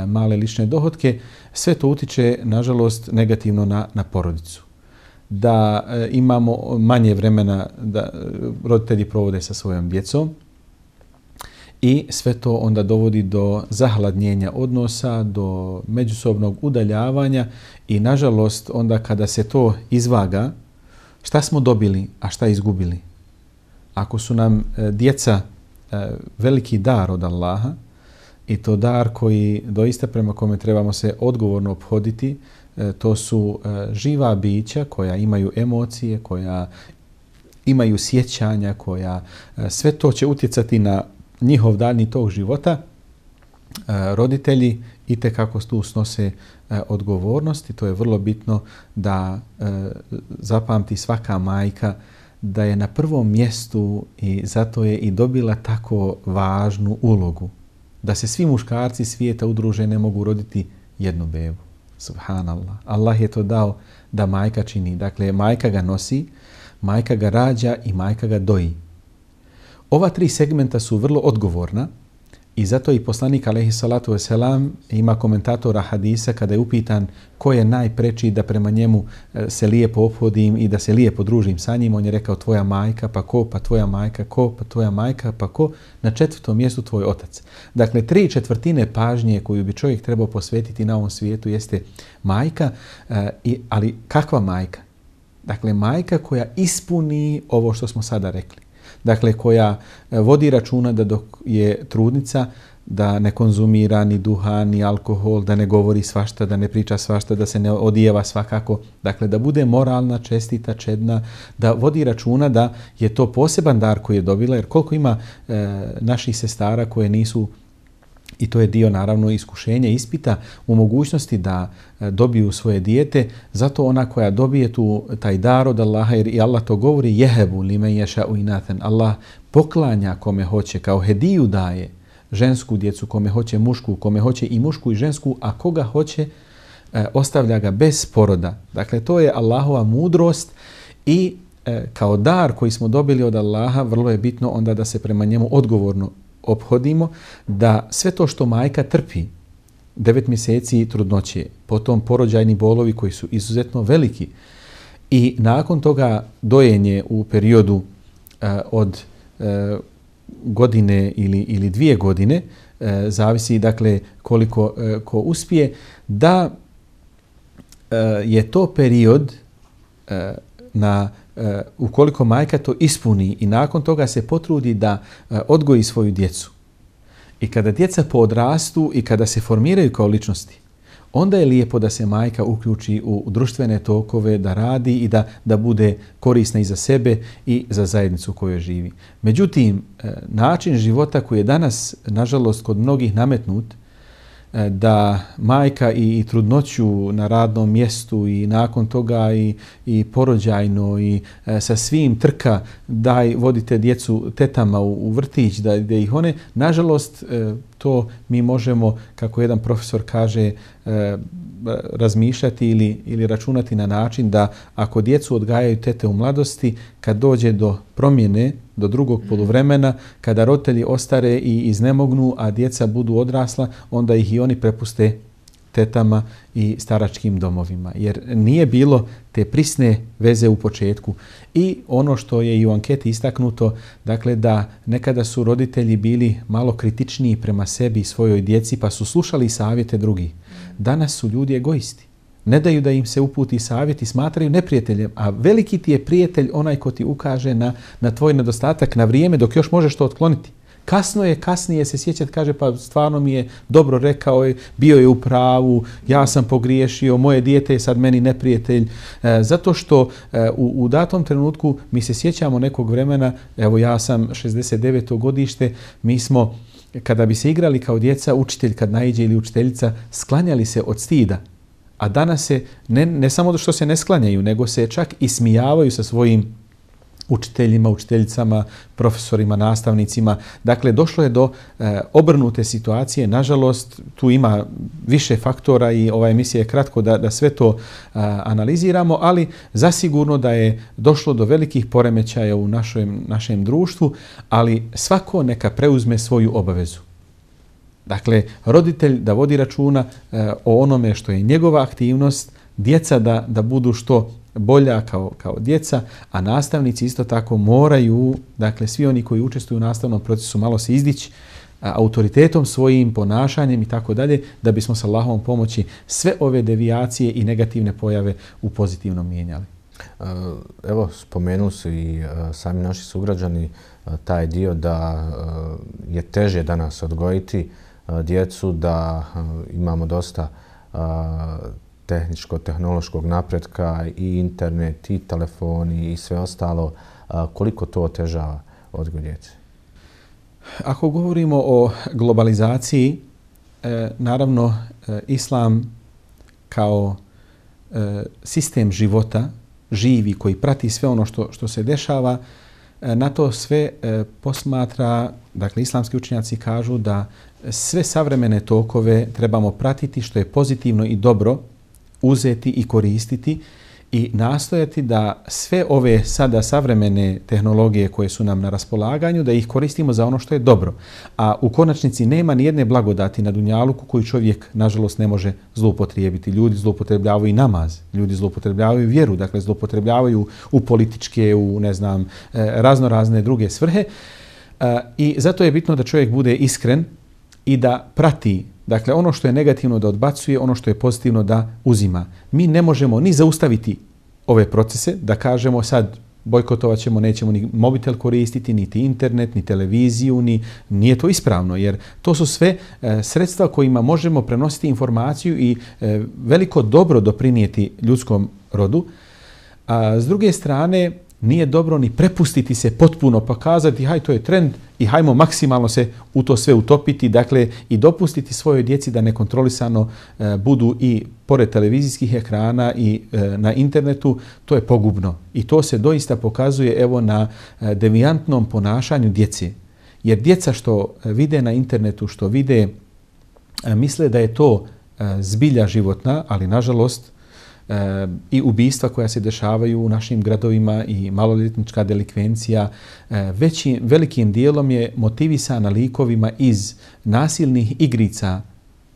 Speaker 3: male lične dohodke, sve to utiče nažalost negativno na, na porodicu da e, imamo manje vremena da e, roditelji provode sa svojom djecom i sve to onda dovodi do zahladnjenja odnosa, do međusobnog udaljavanja i nažalost onda kada se to izvaga, šta smo dobili, a šta izgubili? Ako su nam e, djeca veliki dar od Allaha i to dar koji doista prema kome trebamo se odgovorno obhoditi, E, to su e, živa bića koja imaju emocije, koja imaju sjećanja, koja e, sve to će utjecati na njihov daljni tog života. Roditelji i te kako tu snose odgovornost i to je vrlo bitno da zapamti svaka majka da je na prvom mjestu i zato je i dobila tako važnu ulogu da se svi muškarci svijeta udruže ne mogu roditi jednu bebu. Subhanallah. Allah je to dao da majka čini. Dakle, majka ga nosi, majka ga rađa i majka ga doji. Ova tri segmenta su vrlo odgovorna i zato i poslanik alaihi salatu wasalam ima komentatora hadisa kada je upitan ko je najpreči da prema njemu e, se lijepo ophodim i da se lijepo družim sa njim. On je rekao tvoja majka, pa ko, pa tvoja majka, ko, pa tvoja majka, pa ko. Na četvrtom mjestu tvoj otac. Dakle, tri četvrtine pažnje koju bi čovjek trebao posvetiti na ovom svijetu jeste majka, e, ali kakva majka? Dakle, majka koja ispuni ovo što smo sada rekli dakle koja e, vodi računa da dok je trudnica da ne konzumira ni duha, ni alkohol, da ne govori svašta, da ne priča svašta, da se ne odijeva svakako. Dakle, da bude moralna, čestita, čedna, da vodi računa da je to poseban dar koji je dobila, jer koliko ima e, naših sestara koje nisu i to je dio naravno iskušenja ispita u mogućnosti da e, dobiju svoje dijete, zato ona koja dobije tu taj dar od Allaha, jer i Allah to govori, jehebu limen yasha ješa u inaten, Allah poklanja kome hoće, kao hediju daje žensku djecu, kome hoće mušku, kome hoće i mušku i žensku, a koga hoće, e, ostavlja ga bez poroda. Dakle, to je Allahova mudrost i e, kao dar koji smo dobili od Allaha, vrlo je bitno onda da se prema njemu odgovorno obhodimo da sve to što majka trpi, devet mjeseci trudnoće, potom porođajni bolovi koji su izuzetno veliki i nakon toga dojenje u periodu e, od e, godine ili, ili dvije godine, e, zavisi dakle koliko e, ko uspije, da e, je to period e, na uh, ukoliko majka to ispuni i nakon toga se potrudi da uh, odgoji svoju djecu i kada djeca podrastu i kada se formiraju kao ličnosti, onda je lijepo da se majka uključi u društvene tokove, da radi i da, da bude korisna i za sebe i za zajednicu u kojoj živi. Međutim, eh, način života koji je danas, nažalost, kod mnogih nametnut, E, E, da majka i, i trudnoću na radnom mjestu i nakon toga i, i porođajno i e, sa svim trka daj vodite djecu tetama u, u vrtić da, da ih one nažalost e, to mi možemo kako jedan profesor kaže e, razmišljati ili, ili računati na način da ako djecu odgajaju tete u mladosti, kad dođe do promjene, do drugog mm. poluvremena, kada roditelji ostare i iznemognu, a djeca budu odrasla, onda ih i oni prepuste tetama i staračkim domovima. Jer nije bilo te prisne veze u početku. I ono što je i u anketi istaknuto, dakle da nekada su roditelji bili malo kritičniji prema sebi i svojoj djeci pa su slušali savjete drugih. Danas su ljudi egoisti. Ne daju da im se uputi savjet i smatraju neprijateljem, a veliki ti je prijatelj onaj ko ti ukaže na, na tvoj nedostatak na vrijeme dok još možeš to otkloniti. Kasno je, kasnije se sjećat, kaže pa stvarno mi je dobro rekao, je, bio je u pravu, ja sam pogriješio, moje dijete je sad meni neprijatelj. E, zato što e, u, u datom trenutku mi se sjećamo nekog vremena, evo ja sam 69. godište, mi smo kada bi se igrali kao djeca, učitelj kad najđe ili učiteljica, sklanjali se od stida. A danas se, ne, ne samo što se ne sklanjaju, nego se čak i smijavaju sa svojim učiteljima, učiteljicama, profesorima, nastavnicima. Dakle, došlo je do e, obrnute situacije. Nažalost, tu ima više faktora i ova emisija je kratko da, da sve to e, analiziramo, ali zasigurno da je došlo do velikih poremećaja u našem, našem društvu, ali svako neka preuzme svoju obavezu. Dakle, roditelj da vodi računa e, o onome što je njegova aktivnost, djeca da, da budu što bolja kao, kao djeca, a nastavnici isto tako moraju, dakle svi oni koji učestvuju u nastavnom procesu malo se izdići autoritetom svojim ponašanjem i tako dalje, da bismo sa Allahovom pomoći sve ove devijacije i negativne pojave u pozitivnom mijenjali.
Speaker 1: Evo, spomenuli su i sami naši sugrađani taj dio da je teže danas odgojiti djecu, da imamo dosta tehničko-tehnološkog napretka i internet i telefoni i sve ostalo, koliko to otežava odgoj djece?
Speaker 3: Ako govorimo o globalizaciji, e, naravno e, islam kao e, sistem života živi koji prati sve ono što, što se dešava, e, na to sve e, posmatra, dakle islamski učinjaci kažu da sve savremene tokove trebamo pratiti što je pozitivno i dobro uzeti i koristiti i nastojati da sve ove sada savremene tehnologije koje su nam na raspolaganju, da ih koristimo za ono što je dobro. A u konačnici nema ni jedne blagodati na Dunjaluku koju čovjek, nažalost, ne može zloupotrijebiti. Ljudi zloupotrebljavaju i namaz, ljudi zloupotrebljavaju vjeru, dakle, zloupotrebljavaju u političke, u, ne znam, e, raznorazne razno razne druge svrhe. E, I zato je bitno da čovjek bude iskren i da prati Dakle, ono što je negativno da odbacuje, ono što je pozitivno da uzima. Mi ne možemo ni zaustaviti ove procese, da kažemo sad bojkotovat ćemo, nećemo ni mobitel koristiti, niti internet, ni televiziju, ni nije to ispravno, jer to su sve e, sredstva kojima možemo prenositi informaciju i e, veliko dobro doprinijeti ljudskom rodu. A s druge strane, nije dobro ni prepustiti se potpuno pa kazati haj to je trend i hajmo maksimalno se u to sve utopiti. Dakle i dopustiti svojoj djeci da nekontrolisano e, budu i pored televizijskih ekrana i e, na internetu to je pogubno. I to se doista pokazuje evo na e, devijantnom ponašanju djece. Jer djeca što e, vide na internetu što vide e, misle da je to e, zbilja životna ali nažalost e, i ubistva koja se dešavaju u našim gradovima i maloljetnička delikvencija e, veći, velikim dijelom je motivisana likovima iz nasilnih igrica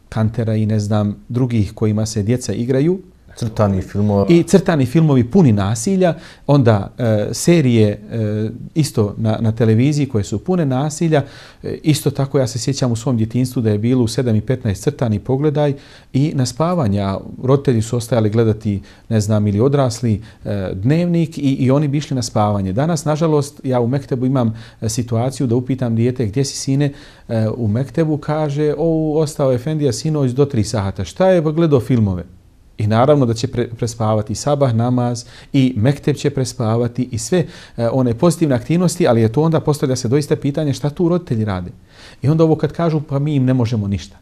Speaker 3: kantera i ne znam drugih kojima se djeca igraju
Speaker 1: crtani filmovi.
Speaker 3: I crtani filmovi puni nasilja, onda e, serije e, isto na, na televiziji koje su pune nasilja, e, isto tako ja se sjećam u svom djetinstvu da je bilo u 7 i 15 crtani pogledaj i na spavanja roditelji su ostajali gledati, ne znam, ili odrasli e, dnevnik i, i oni bi išli na spavanje. Danas, nažalost, ja u Mektebu imam e, situaciju da upitam dijete gdje si sine, e, u Mektebu kaže, o, ostao je Efendija sinoć do 3 sata. Šta je? Pa gledao filmove. I naravno da će pre, prespavati sabah, namaz i mekteb će prespavati i sve e, one pozitivne aktivnosti, ali je to onda postavlja se doista pitanje šta tu roditelji rade. I onda ovo kad kažu pa mi im ne možemo ništa.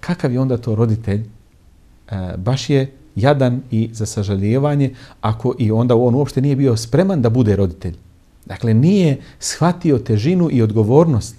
Speaker 3: Kakav je onda to roditelj? E, baš je jadan i za sažaljevanje ako i onda on uopšte nije bio spreman da bude roditelj. Dakle, nije shvatio težinu i odgovornost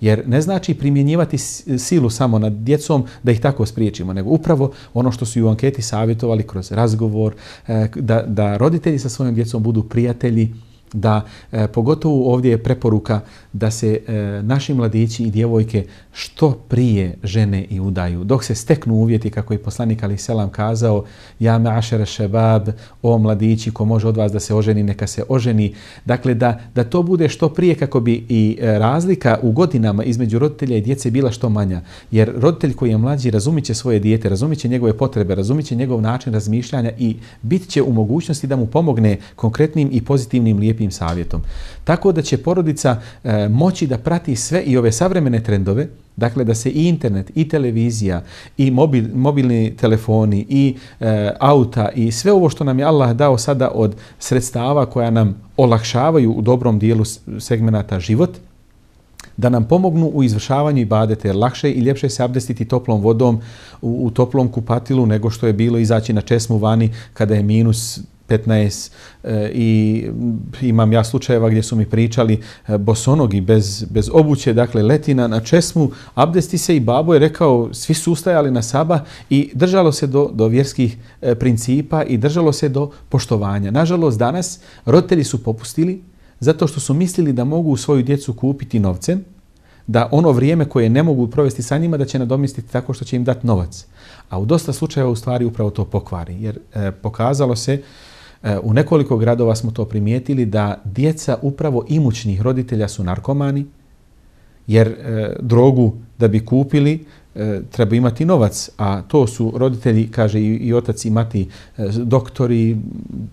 Speaker 3: Jer ne znači primjenjivati silu samo nad djecom da ih tako spriječimo, nego upravo ono što su i u anketi savjetovali kroz razgovor, eh, da, da roditelji sa svojim djecom budu prijatelji, da e, pogotovo ovdje je preporuka da se e, naši mladići i djevojke što prije žene i udaju. Dok se steknu uvjeti, kako je poslanik Ali Selam kazao, ja me ašere šebab, o mladići, ko može od vas da se oženi, neka se oženi. Dakle, da, da to bude što prije kako bi i e, razlika u godinama između roditelja i djece bila što manja. Jer roditelj koji je mlađi razumiće svoje dijete, razumiće njegove potrebe, razumiće njegov način razmišljanja i bit će u mogućnosti da mu pomogne konkretnim i pozitivnim lijepim savjetom. Tako da će porodica e, E, moći da prati sve i ove savremene trendove, dakle da se i internet, i televizija, i mobil, mobilni telefoni, i e, auta, i sve ovo što nam je Allah dao sada od sredstava koja nam olakšavaju u dobrom dijelu segmenata život, da nam pomognu u izvršavanju ibadete, jer lakše i ljepše se abdestiti toplom vodom u, u toplom kupatilu nego što je bilo izaći na česmu vani kada je minus 15 e, i imam ja slučajeva gdje su mi pričali e, bosonogi bez, bez obuće, dakle letina na česmu, abdesti se i babo je rekao, svi su ustajali na saba i držalo se do, do vjerskih e, principa i držalo se do poštovanja. Nažalost, danas roditelji su popustili zato što su mislili da mogu svoju djecu kupiti novcem, da ono vrijeme koje ne mogu provesti sa njima, da će nadomistiti tako što će im dati novac. A u dosta slučajeva u stvari upravo to pokvari. Jer e, pokazalo se, E, u nekoliko gradova smo to primijetili, da djeca upravo imućnih roditelja su narkomani, jer e, drogu da bi kupili, e, treba imati novac, a to su roditelji, kaže i, i otac i mati, e, doktori,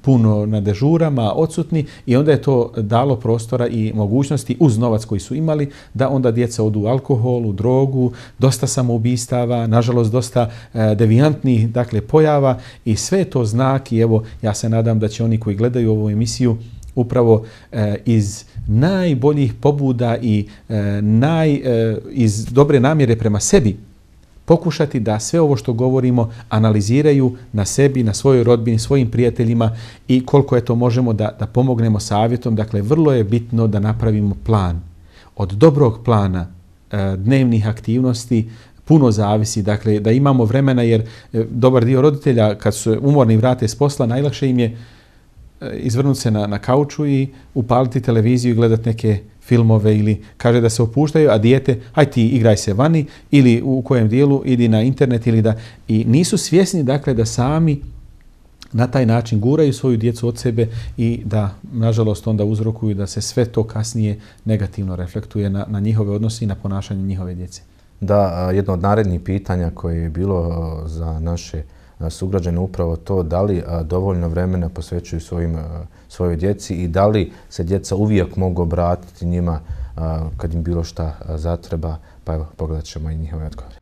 Speaker 3: puno na dežurama, odsutni i onda je to dalo prostora i mogućnosti uz novac koji su imali da onda djeca odu u alkohol, u drogu, dosta samoubistava, nažalost dosta e, devijantnih dakle, pojava i sve to znak i evo ja se nadam da će oni koji gledaju ovu emisiju upravo e, iz najboljih pobuda i e, naj, e, iz dobre namjere prema sebi pokušati da sve ovo što govorimo analiziraju na sebi, na svojoj rodbini, svojim prijateljima i koliko je to možemo da, da pomognemo savjetom. Dakle, vrlo je bitno da napravimo plan. Od dobrog plana e, dnevnih aktivnosti puno zavisi, dakle, da imamo vremena jer e, dobar dio roditelja kad su umorni vrate s posla, najlakše im je e, izvrnuti se na, na kauču i upaliti televiziju i gledati neke filmove ili kaže da se opuštaju, a dijete, aj ti igraj se vani ili u kojem dijelu idi na internet ili da i nisu svjesni dakle da sami na taj način guraju svoju djecu od sebe i da nažalost onda uzrokuju da se sve to kasnije negativno reflektuje na, na njihove odnose i na ponašanje njihove djece.
Speaker 1: Da, jedno od narednih pitanja koje je bilo za naše sugrađane upravo to da li dovoljno vremena posvećuju svojim svojoj djeci i da li se djeca uvijek mogu obratiti njima kad im bilo šta zatreba, pa evo, pogledat ćemo i njihove odgovore.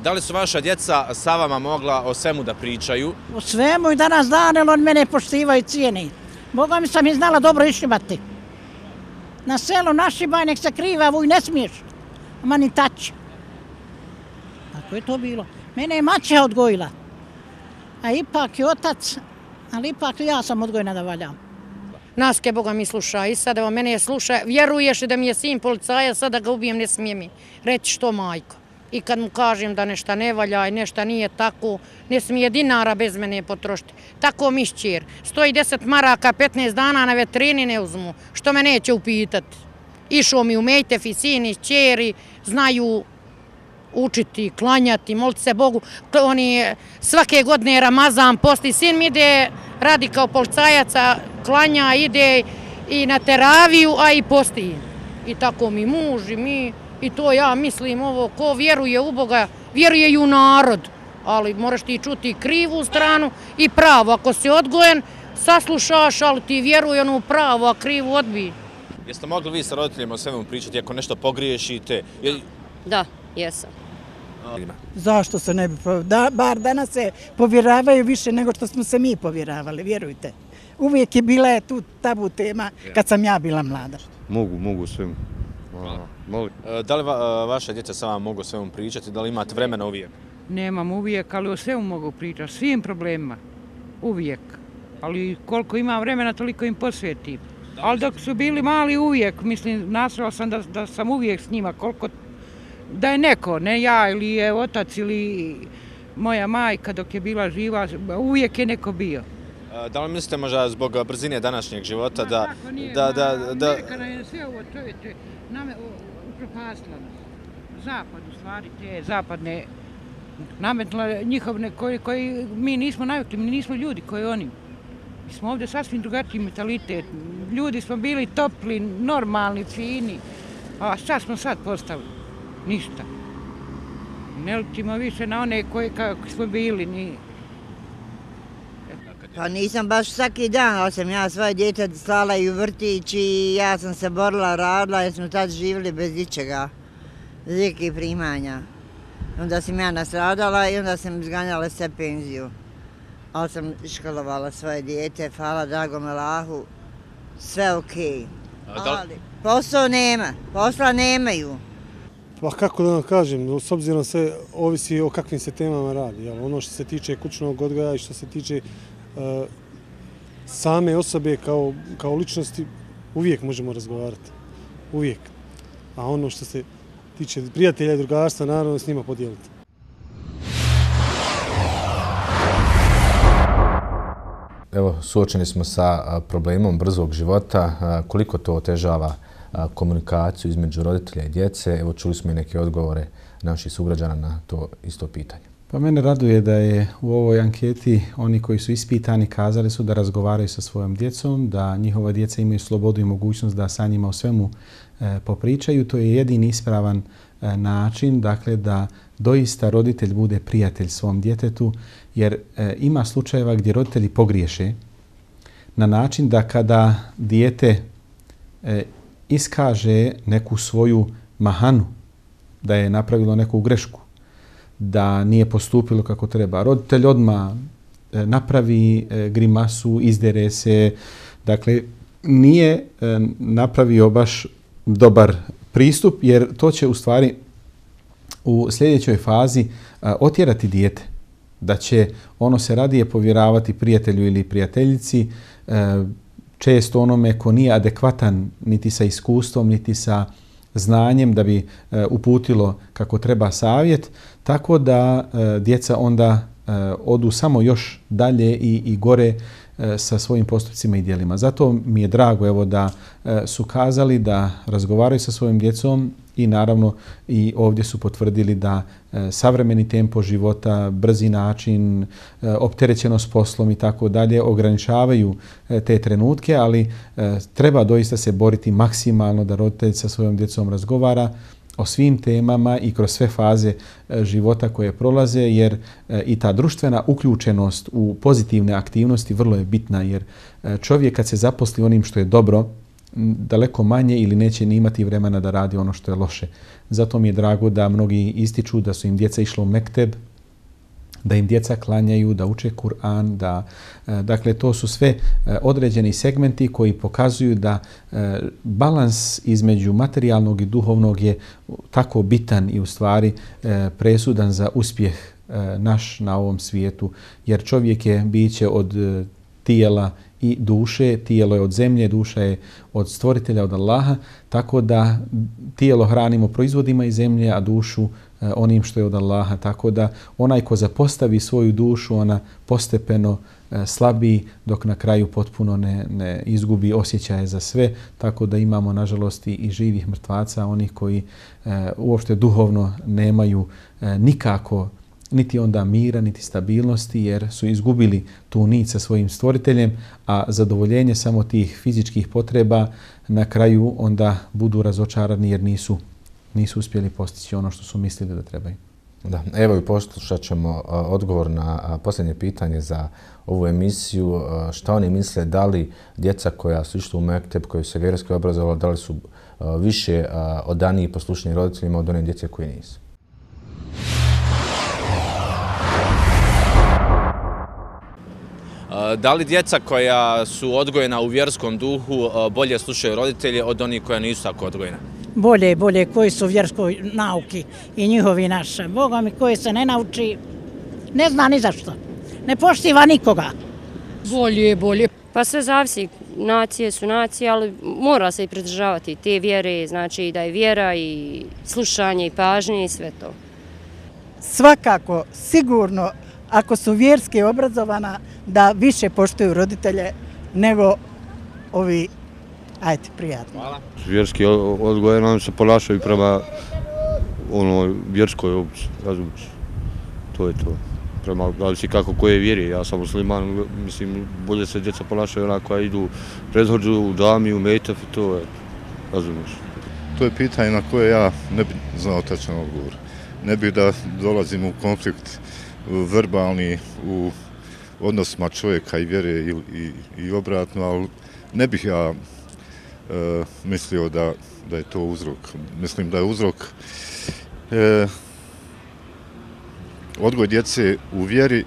Speaker 4: Da li su vaša djeca sa vama mogla o svemu da pričaju?
Speaker 6: O svemu i danas dan, jer on mene poštiva i cijeni. Boga mi sam i znala dobro išljubati. Na selu naši nek se kriva, vuj ne smiješ. Ma ni tač. Tako je to bilo. Mene je mača odgojila. A ipak je otac, ali ipak ja sam odgojena da valjam.
Speaker 7: Nas ke Boga mi sluša i sad evo mene je sluša, vjeruješ da mi je sin policaja, sada ga ubijem ne smije mi reći što majko. I kad mu kažem da nešta ne valja i nešta nije tako, ne smije dinara bez mene potrošiti. Tako mi šćer. Stoji deset maraka, 15 dana na vetrini ne uzmu, što me neće upitati. Išao mi u Mejtef i sin i šćeri, znaju učiti, klanjati, moliti se Bogu. Oni svake godine Ramazan posti, sin mi ide, radi kao polcajaca, klanja, ide i na teraviju, a i posti. I tako mi muž i mi, i to ja mislim ovo, ko vjeruje u Boga, vjeruje i u narod. Ali moraš ti čuti krivu stranu i pravo. Ako si odgojen, saslušaš, ali ti vjeruje ono pravo, a krivu odbi.
Speaker 4: Jeste mogli vi sa roditeljima o svemu pričati ako nešto pogriješite?
Speaker 16: Da, jesam.
Speaker 14: Zašto se ne bi, da, bar danas se povjeravaju više nego što smo se mi povjeravali, vjerujte. Uvijek je bila je tu tabu tema kad sam ja bila mlada.
Speaker 15: Mogu, mogu svemu.
Speaker 4: E, da li va, vaša djeca sa vama mogu svemu pričati, da li imate vremena uvijek?
Speaker 8: Nemam uvijek, ali o svemu mogu pričati, svim problemima, uvijek. Ali koliko ima vremena, toliko im posvetim. Ali dok su bili mali uvijek, mislim, nasrao sam da, da sam uvijek s njima, koliko da je neko, ne ja ili je otac ili moja majka dok je bila živa, uvijek je neko bio.
Speaker 4: Da li mislite možda zbog brzine današnjeg života da...
Speaker 8: Da, da, da... Nekada je sve ovo, name, upropastila nas. Zapad, u stvari, te zapadne, nametnula njihovne koji, koji mi nismo navikli, mi nismo ljudi koji oni. Mi smo ovdje sasvim drugačiji mentalitet. Ljudi smo bili topli, normalni, fini. A šta smo sad postali? Ništa. Ne ličimo više na one koje kako smo bili. Ni...
Speaker 9: Pa nisam baš svaki dan, ali sam ja svoje djete slala i u vrtić i ja sam se borila, radila jer smo tad živjeli bez ičega, bez ikakvih primanja. Onda sam ja nasradala i onda sam izganjala sve penziju. Ali sam školovala svoje djete, hvala dragom Allahu, sve okej. Ali posao nema, posla nemaju.
Speaker 12: Pa kako da vam kažem, s obzirom se ovisi o kakvim se temama radi. Jel? Ono što se tiče kućnog odgoja i što se tiče Eh, same osobe kao, kao ličnosti, uvijek možemo razgovarati. Uvijek. A ono što se tiče prijatelja i drugarstva, naravno s njima podijeliti.
Speaker 1: Evo, suočeni smo sa problemom brzog života. Koliko to otežava komunikaciju između roditelja i djece? Evo, čuli smo i neke odgovore naših sugrađana na to isto pitanje.
Speaker 3: Pa mene raduje da je u ovoj anketi oni koji su ispitani kazali su da razgovaraju sa svojom djecom, da njihova djeca imaju slobodu i mogućnost da sa njima o svemu e, popričaju. To je jedini ispravan e, način, dakle, da doista roditelj bude prijatelj svom djetetu, jer e, ima slučajeva gdje roditelji pogriješe na način da kada dijete e, iskaže neku svoju mahanu, da je napravilo neku grešku, da nije postupilo kako treba. Roditelj odma e, napravi e, grimasu, izdere se, dakle, nije e, napravio baš dobar pristup, jer to će u stvari u sljedećoj fazi otjerati dijete da će ono se radije povjeravati prijatelju ili prijateljici, često onome ko nije adekvatan niti sa iskustvom, niti sa znanjem da bi e, uputilo kako treba savjet, tako da e, djeca onda e, odu samo još dalje i, i gore E, sa svojim postupcima i dijelima. Zato mi je drago evo da e, su kazali da razgovaraju sa svojim djecom i naravno i ovdje su potvrdili da e, savremeni tempo života, brzi način, e, opterećenost poslom i tako dalje ograničavaju e, te trenutke, ali e, treba doista se boriti maksimalno da roditelj sa svojom djecom razgovara o svim temama i kroz sve faze e, života koje prolaze, jer e, i ta društvena uključenost u pozitivne aktivnosti vrlo je bitna, jer e, čovjek kad se zaposli onim što je dobro, daleko manje ili neće ni imati vremena da radi ono što je loše. Zato mi je drago da mnogi ističu da su im djeca išlo u Mekteb, da im djeca klanjaju, da uče Kur'an, da e, dakle to su sve e, određeni segmenti koji pokazuju da e, balans između materijalnog i duhovnog je tako bitan i u stvari e, presudan za uspjeh e, naš na ovom svijetu. Jer čovjek je biće od e, tijela i duše, tijelo je od zemlje, duša je od stvoritelja, od Allaha, tako da tijelo hranimo proizvodima iz zemlje, a dušu E, onim što je od Allaha. Tako da onaj ko zapostavi svoju dušu, ona postepeno e, slabi dok na kraju potpuno ne, ne izgubi osjećaje za sve. Tako da imamo, nažalost, i živih mrtvaca, onih koji e, uopšte duhovno nemaju e, nikako niti onda mira, niti stabilnosti, jer su izgubili tu nit sa svojim stvoriteljem, a zadovoljenje samo tih fizičkih potreba na kraju onda budu razočarani jer nisu, nisu uspjeli postići ono što su mislili da trebaju.
Speaker 1: Da, evo i poslušat ćemo odgovor na posljednje pitanje za ovu emisiju. Šta oni misle, da li djeca koja su išli u Mekteb, koji se vjerski obrazovali, da li su više odaniji poslušniji roditeljima od one djece koje nisu?
Speaker 4: Da li djeca koja su odgojena u vjerskom duhu bolje slušaju roditelje od onih koja nisu tako odgojena?
Speaker 6: Bolje, bolje, koji su vjerskoj nauki i njihovi naša. Boga mi koji se ne nauči, ne zna ni zašto. Ne poštiva nikoga.
Speaker 16: Bolje, bolje. Pa sve zavisi, nacije su nacije, ali mora se i pridržavati te vjere, znači da je vjera i slušanje i pažnje i sve to.
Speaker 14: svakako, sigurno, ako su vjerski obrazovana, da više poštuju roditelje nego ovi, ajde, prijatno. Hvala.
Speaker 15: Vjerski odgojeno se ponašaju prema ono, vjerskoj opci, razumiješ. To je to. Prema, ali si kako koje vjeri, ja sam musliman, mislim, bolje se djeca ponašaju onako, koja idu predhođu u dami, u mejtaf i to je, razumiješ.
Speaker 13: To je pitanje na koje ja ne bih znao tačan odgovor. Ne bih da dolazim u konflikt verbalni u odnosima čovjeka i vjere i, i, i obratno, ali ne bih ja e, mislio da, da je to uzrok. Mislim da je uzrok e, odgoj djece u vjeri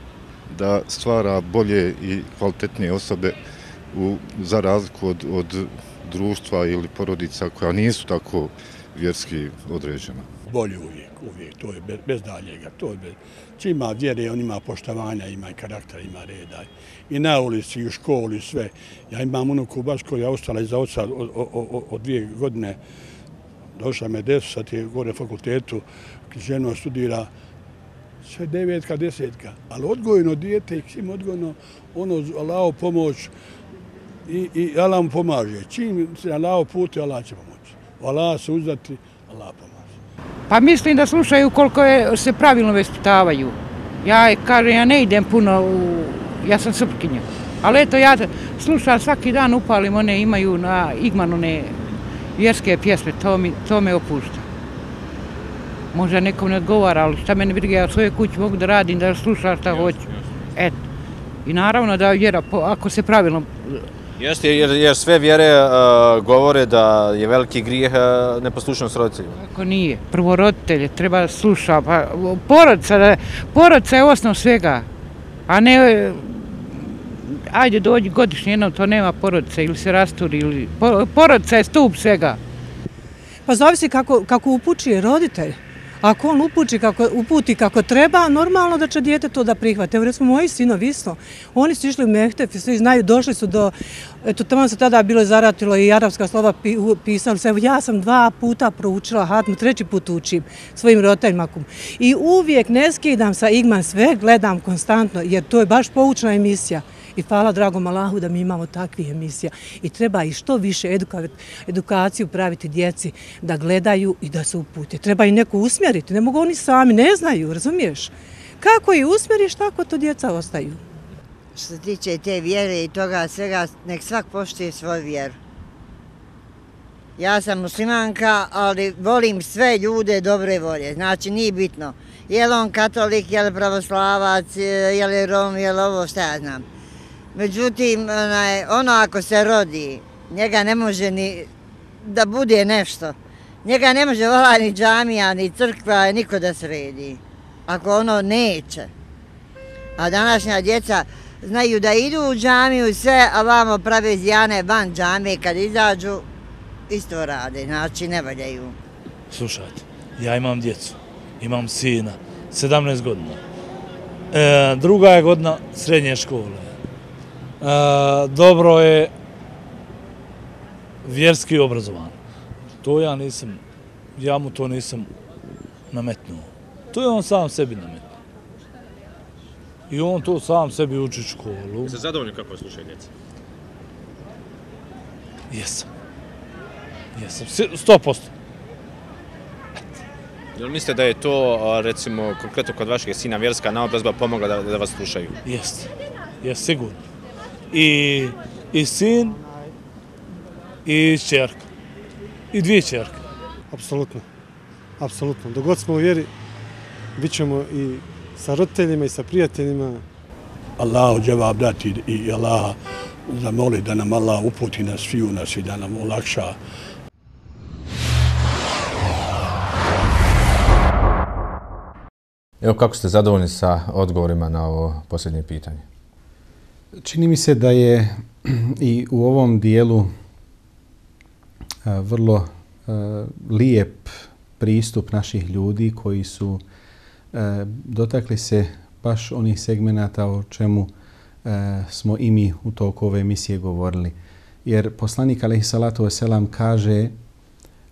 Speaker 13: da stvara bolje i kvalitetnije osobe u, za razliku od, od društva ili porodica koja nisu tako vjerski određena.
Speaker 11: Bolje uvijek, uvijek, to je bez, bez daljega, to je bez... čima vjere, on ima poštovanja, ima i karakter, ima reda. I na ulici, i u školi, sve. Ja imam unuku baš koja je ostala iza oca od, od, od, dvije godine. Došla me desu, sad je gore fakultetu, ženo studira sve devetka, desetka. Ali odgojno dijete, svim odgojno, ono, Allaho pomoć, i, i Allah mu pomaže. Čim se Allaho putu, Allah će pomoći. Allah se uzdati, Allah pomaže.
Speaker 8: Pa mislim da slušaju koliko je, se pravilno vespitavaju. Ja kažem, ja ne idem puno u... Ja sam srpkinja. Ali eto, ja slušam svaki dan, upalim one, imaju na Igman one vjerske pjesme, to, mi, to me opušta. Možda nekom ne odgovara, ali šta mene briga, ja u svojoj kući mogu da radim, da slušam šta hoću. Eto. I naravno da vjera, ako se pravilno
Speaker 4: Jeste, jer, jer sve vjere uh, govore da je veliki grijeh uh, neposlušnost roditeljima.
Speaker 8: Ako nije, prvo roditelje treba sluša, pa porodca, porodca je osnov svega, a ne, ajde dođi godišnje jednom, to nema porodice ili se rasturi, ili, porodica je stup svega.
Speaker 5: Pa zavisi kako, kako upuči roditelj. Ako on upući kako, uputi kako treba, normalno da će dijete to da prihvate. Evo recimo moji sinovi isto, oni su išli u Mehtef i svi znaju, došli su do, eto tamo se tada bilo zaratilo i arapska slova pisali se, evo ja sam dva puta proučila hatmu, treći put učim svojim roditeljima. I uvijek ne skidam sa Igman sve, gledam konstantno, jer to je baš poučna emisija. I hvala dragom Allahu da mi imamo takvih emisija. I treba i što više edukaciju praviti djeci da gledaju i da se upute. Treba i neko usmjeriti. Ne mogu oni sami, ne znaju, razumiješ? Kako je usmjeriš, tako to djeca ostaju.
Speaker 9: Što se tiče te vjere i toga svega, nek svak poštuje svoju vjeru. Ja sam muslimanka, ali volim sve ljude dobre volje. Znači, nije bitno. Je li on katolik, je li pravoslavac, je li rom, je li ovo, šta ja znam. Međutim, onaj, ono ako se rodi, njega ne može ni da bude nešto. Njega ne može vola ni džamija, ni crkva, niko da sredi. Ako ono neće. A današnja djeca znaju da idu u džamiju sve, a vamo prave zjane van džamije kad izađu, isto rade, znači ne valjaju.
Speaker 10: Slušajte, ja imam djecu, imam sina, 17 godina. E, druga je godina srednje škole e, dobro je vjerski obrazovan. To ja nisam, ja mu to nisam nametnuo. To je on sam sebi nametnuo. I on to sam sebi uči školu.
Speaker 4: Jeste zadovoljni kako je slušaj djeca?
Speaker 10: Jesam. Jesam, sto posto.
Speaker 4: Jel mislite da je to, recimo, konkretno kod vašeg sina vjerska naobrazba pomogla da, da vas slušaju?
Speaker 10: Jeste, jeste, sigurno i, i sin i čerka. I dvije čerke.
Speaker 12: Apsolutno. Apsolutno. Dogod smo u vjeri, bit ćemo i sa roditeljima i sa prijateljima.
Speaker 11: Allahu dževab dati i Allah zamoli da nam Allah uputi nas sviju nas i da nam olakša.
Speaker 1: Evo kako ste zadovoljni sa odgovorima na ovo posljednje pitanje?
Speaker 3: Čini mi se da je i u ovom dijelu vrlo lijep pristup naših ljudi koji su E, dotakli se baš onih segmenata o čemu e, smo i mi u toku ove emisije govorili. Jer poslanik alaihi salatu wasalam kaže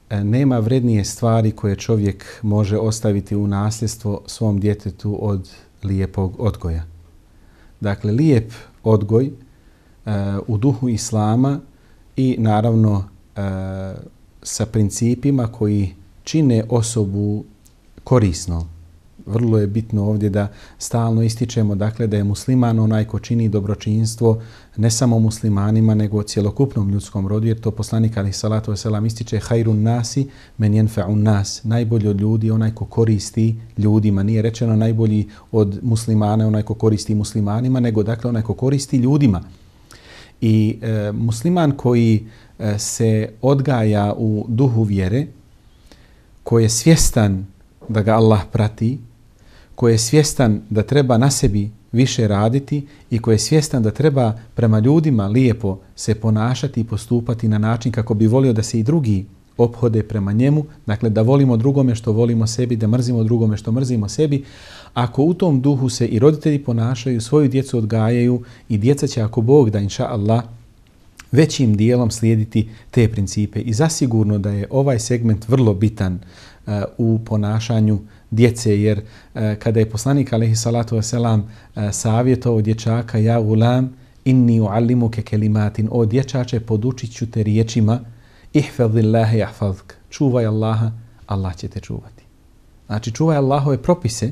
Speaker 3: e, nema vrednije stvari koje čovjek može ostaviti u nasljedstvo svom djetetu od lijepog odgoja. Dakle, lijep odgoj e, u duhu islama i naravno e, sa principima koji čine osobu korisno. Vrlo je bitno ovdje da stalno ističemo dakle da je musliman onaj ko čini dobročinstvo ne samo muslimanima nego cjelokupnom ljudskom rodu jer to poslanik ali salatu wasalam ističe hajrun nasi men jenfa'un nas najbolji od ljudi onaj ko koristi ljudima. Nije rečeno najbolji od muslimana onaj ko koristi muslimanima nego dakle onaj ko koristi ljudima. I e, musliman koji e, se odgaja u duhu vjere koji je svjestan da ga Allah prati, koji je svjestan da treba na sebi više raditi i koji je svjestan da treba prema ljudima lijepo se ponašati i postupati na način kako bi volio da se i drugi ophode prema njemu, dakle da volimo drugome što volimo sebi, da mrzimo drugome što mrzimo sebi, ako u tom duhu se i roditelji ponašaju, svoju djecu odgajaju i djeca će ako Bog da inša Allah većim dijelom slijediti te principe. I zasigurno da je ovaj segment vrlo bitan uh, u ponašanju djece, jer e, kada je poslanik alaihi salatu wasalam uh, e, savjetovao dječaka, ja ulam, inni uallimu ke kelimatin, o dječače, podučit ću te riječima, ihfadillahi ahfadk, čuvaj Allaha, Allah će te čuvati. Znači, čuvaj Allahove propise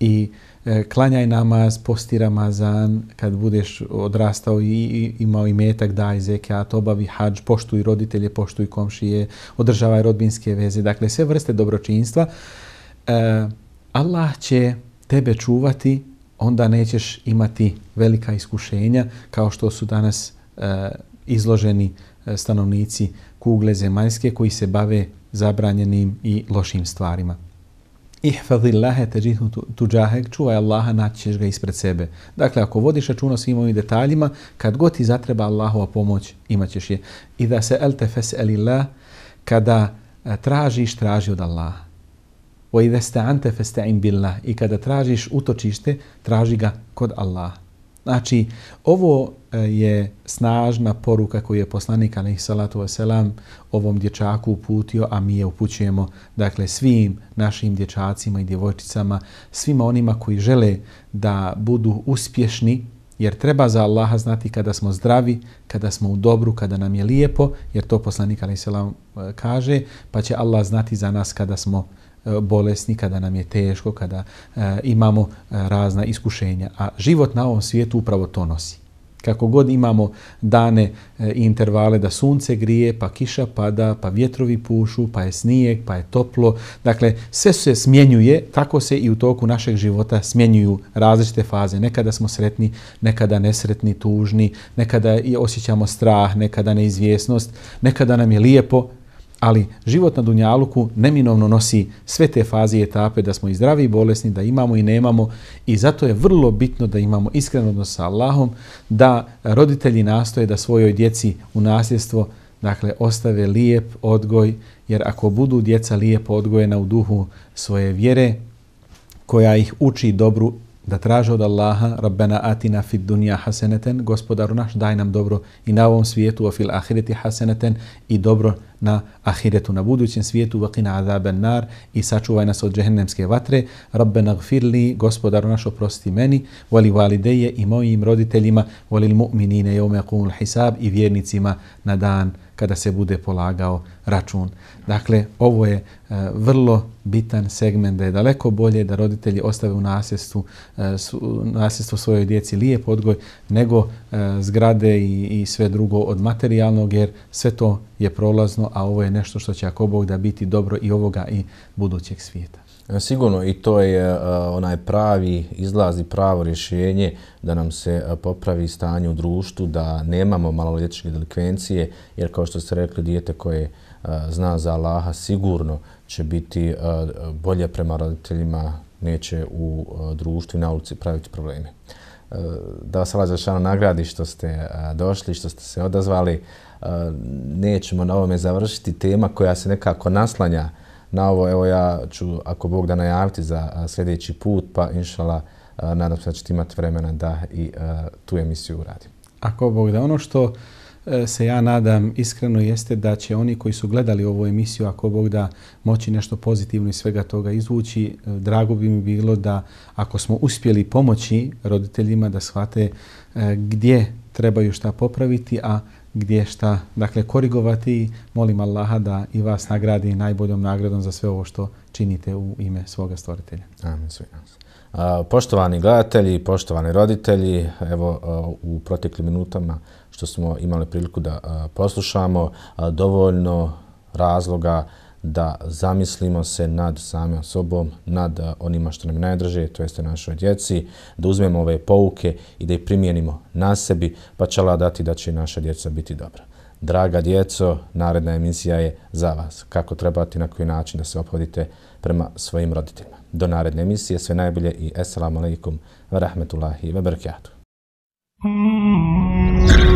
Speaker 3: i uh, E, klanjaj namaz, posti Ramazan, kad budeš odrastao i, i imao i metak, daj zekat, obavi hađ, poštuj roditelje, poštuj komšije, održavaj rodbinske veze, dakle sve vrste dobročinstva. E, Allah će tebe čuvati, onda nećeš imati velika iskušenja kao što su danas e, izloženi e, stanovnici kugle zemaljske koji se bave zabranjenim i lošim stvarima ihfadillahe teđihu tuđahek, čuvaj Allaha, naćiš ga ispred sebe. Dakle, ako vodiš račun o svim ovim detaljima, kad god ti zatreba Allahova pomoć, imat ćeš je. I da se elte fes elillah, kada e, tražiš, traži od Allaha. O i ste ante billah. I kada tražiš utočište, traži ga kod Allaha. Znači, ovo e, je snažna poruka koju je poslanik alaihi salatu wasalam ovom dječaku uputio, a mi je upućujemo dakle, svim našim dječacima i djevojčicama, svima onima koji žele da budu uspješni, jer treba za Allaha znati kada smo zdravi, kada smo u dobru, kada nam je lijepo, jer to poslanik alaihi salam e, kaže, pa će Allah znati za nas kada smo E, E, bolesni, kada nam je teško, kada e, imamo e, razna iskušenja. A život na ovom svijetu upravo to nosi. Kako god imamo dane i intervale da sunce grije, pa kiša pada, pa vjetrovi pušu, pa je snijeg, pa je toplo. Dakle, sve se smjenjuje, tako se i u toku našeg života smjenjuju različite faze. Nekada smo sretni, nekada nesretni, tužni, nekada i osjećamo strah, nekada neizvjesnost, nekada nam je lijepo, Ali život na Dunjaluku neminovno nosi sve te faze i etape da smo i zdravi i bolesni, da imamo i nemamo. I zato je vrlo bitno da imamo iskren odnos sa Allahom, da roditelji nastoje da svojoj djeci u nasljedstvo dakle, ostave lijep odgoj, jer ako budu djeca lijepo odgojena u duhu svoje vjere, koja ih uči dobru da traže od Allaha Rabbena atina fid dunja haseneten gospodaru naš daj nam dobro i na ovom svijetu a fil ahireti haseneten i dobro na ahiretu na budućem svijetu vakina azaben nar i sačuvaj nas od džehennemske vatre. Rabbena gfirli gospodaru naš oprosti meni vali valideje i mojim roditeljima valil mu'minine jome kumul hisab i vjernicima na dan kada se bude polagao račun. Dakle, ovo je e, vrlo bitan segment da je daleko bolje da roditelji ostave u nasljedstvu, e, su, nasljedstvu svojoj djeci lijep odgoj nego e, zgrade i, i sve drugo od materijalnog jer sve to je prolazno, a ovo je nešto što će ako Bog da biti dobro i ovoga i budućeg svijeta.
Speaker 1: E, sigurno i to je uh, onaj pravi izlaz i pravo rješenje da nam se uh, popravi stanje u društvu, da nemamo maloljetničke delikvencije, jer kao što ste rekli, dijete koje uh, zna za Allaha sigurno će biti uh, bolje prema roditeljima, neće u uh, društvu i na ulici praviti probleme. Uh, da vas Allah Zašano nagradi što ste uh, došli, što ste se odazvali. Uh, nećemo na ovome završiti tema koja se nekako naslanja uh, na ovo, evo ja ću, ako Bog da najaviti za sljedeći put, pa inšala, nadam se da ćete imati vremena da i tu emisiju uradim.
Speaker 3: Ako Bog da ono što e, se ja nadam iskreno jeste da će oni koji su gledali ovu emisiju, ako Bog da moći nešto pozitivno iz svega toga izvući, e, drago bi mi bilo da ako smo uspjeli pomoći roditeljima da shvate e, gdje trebaju šta popraviti, a gdje šta dakle, korigovati. Molim Allaha da i vas nagradi najboljom nagradom za sve ovo što činite u ime svoga stvoritelja.
Speaker 1: Amin. Sve Poštovani gledatelji, poštovani roditelji, evo u proteklim minutama što smo imali priliku da poslušamo, dovoljno razloga da zamislimo se nad samim sobom, nad eh, onima što nam najdrže, to jeste našoj djeci, da uzmemo ove pouke i da ih primijenimo na sebi, pa će Allah dati da će naša djeca biti dobra. Draga djeco, naredna emisija je za vas. Kako trebati, na koji način da se obhodite prema svojim roditeljima. Do naredne emisije, sve najbolje i assalamu alaikum wa rahmetullahi wa barakatuh. Mm-hmm.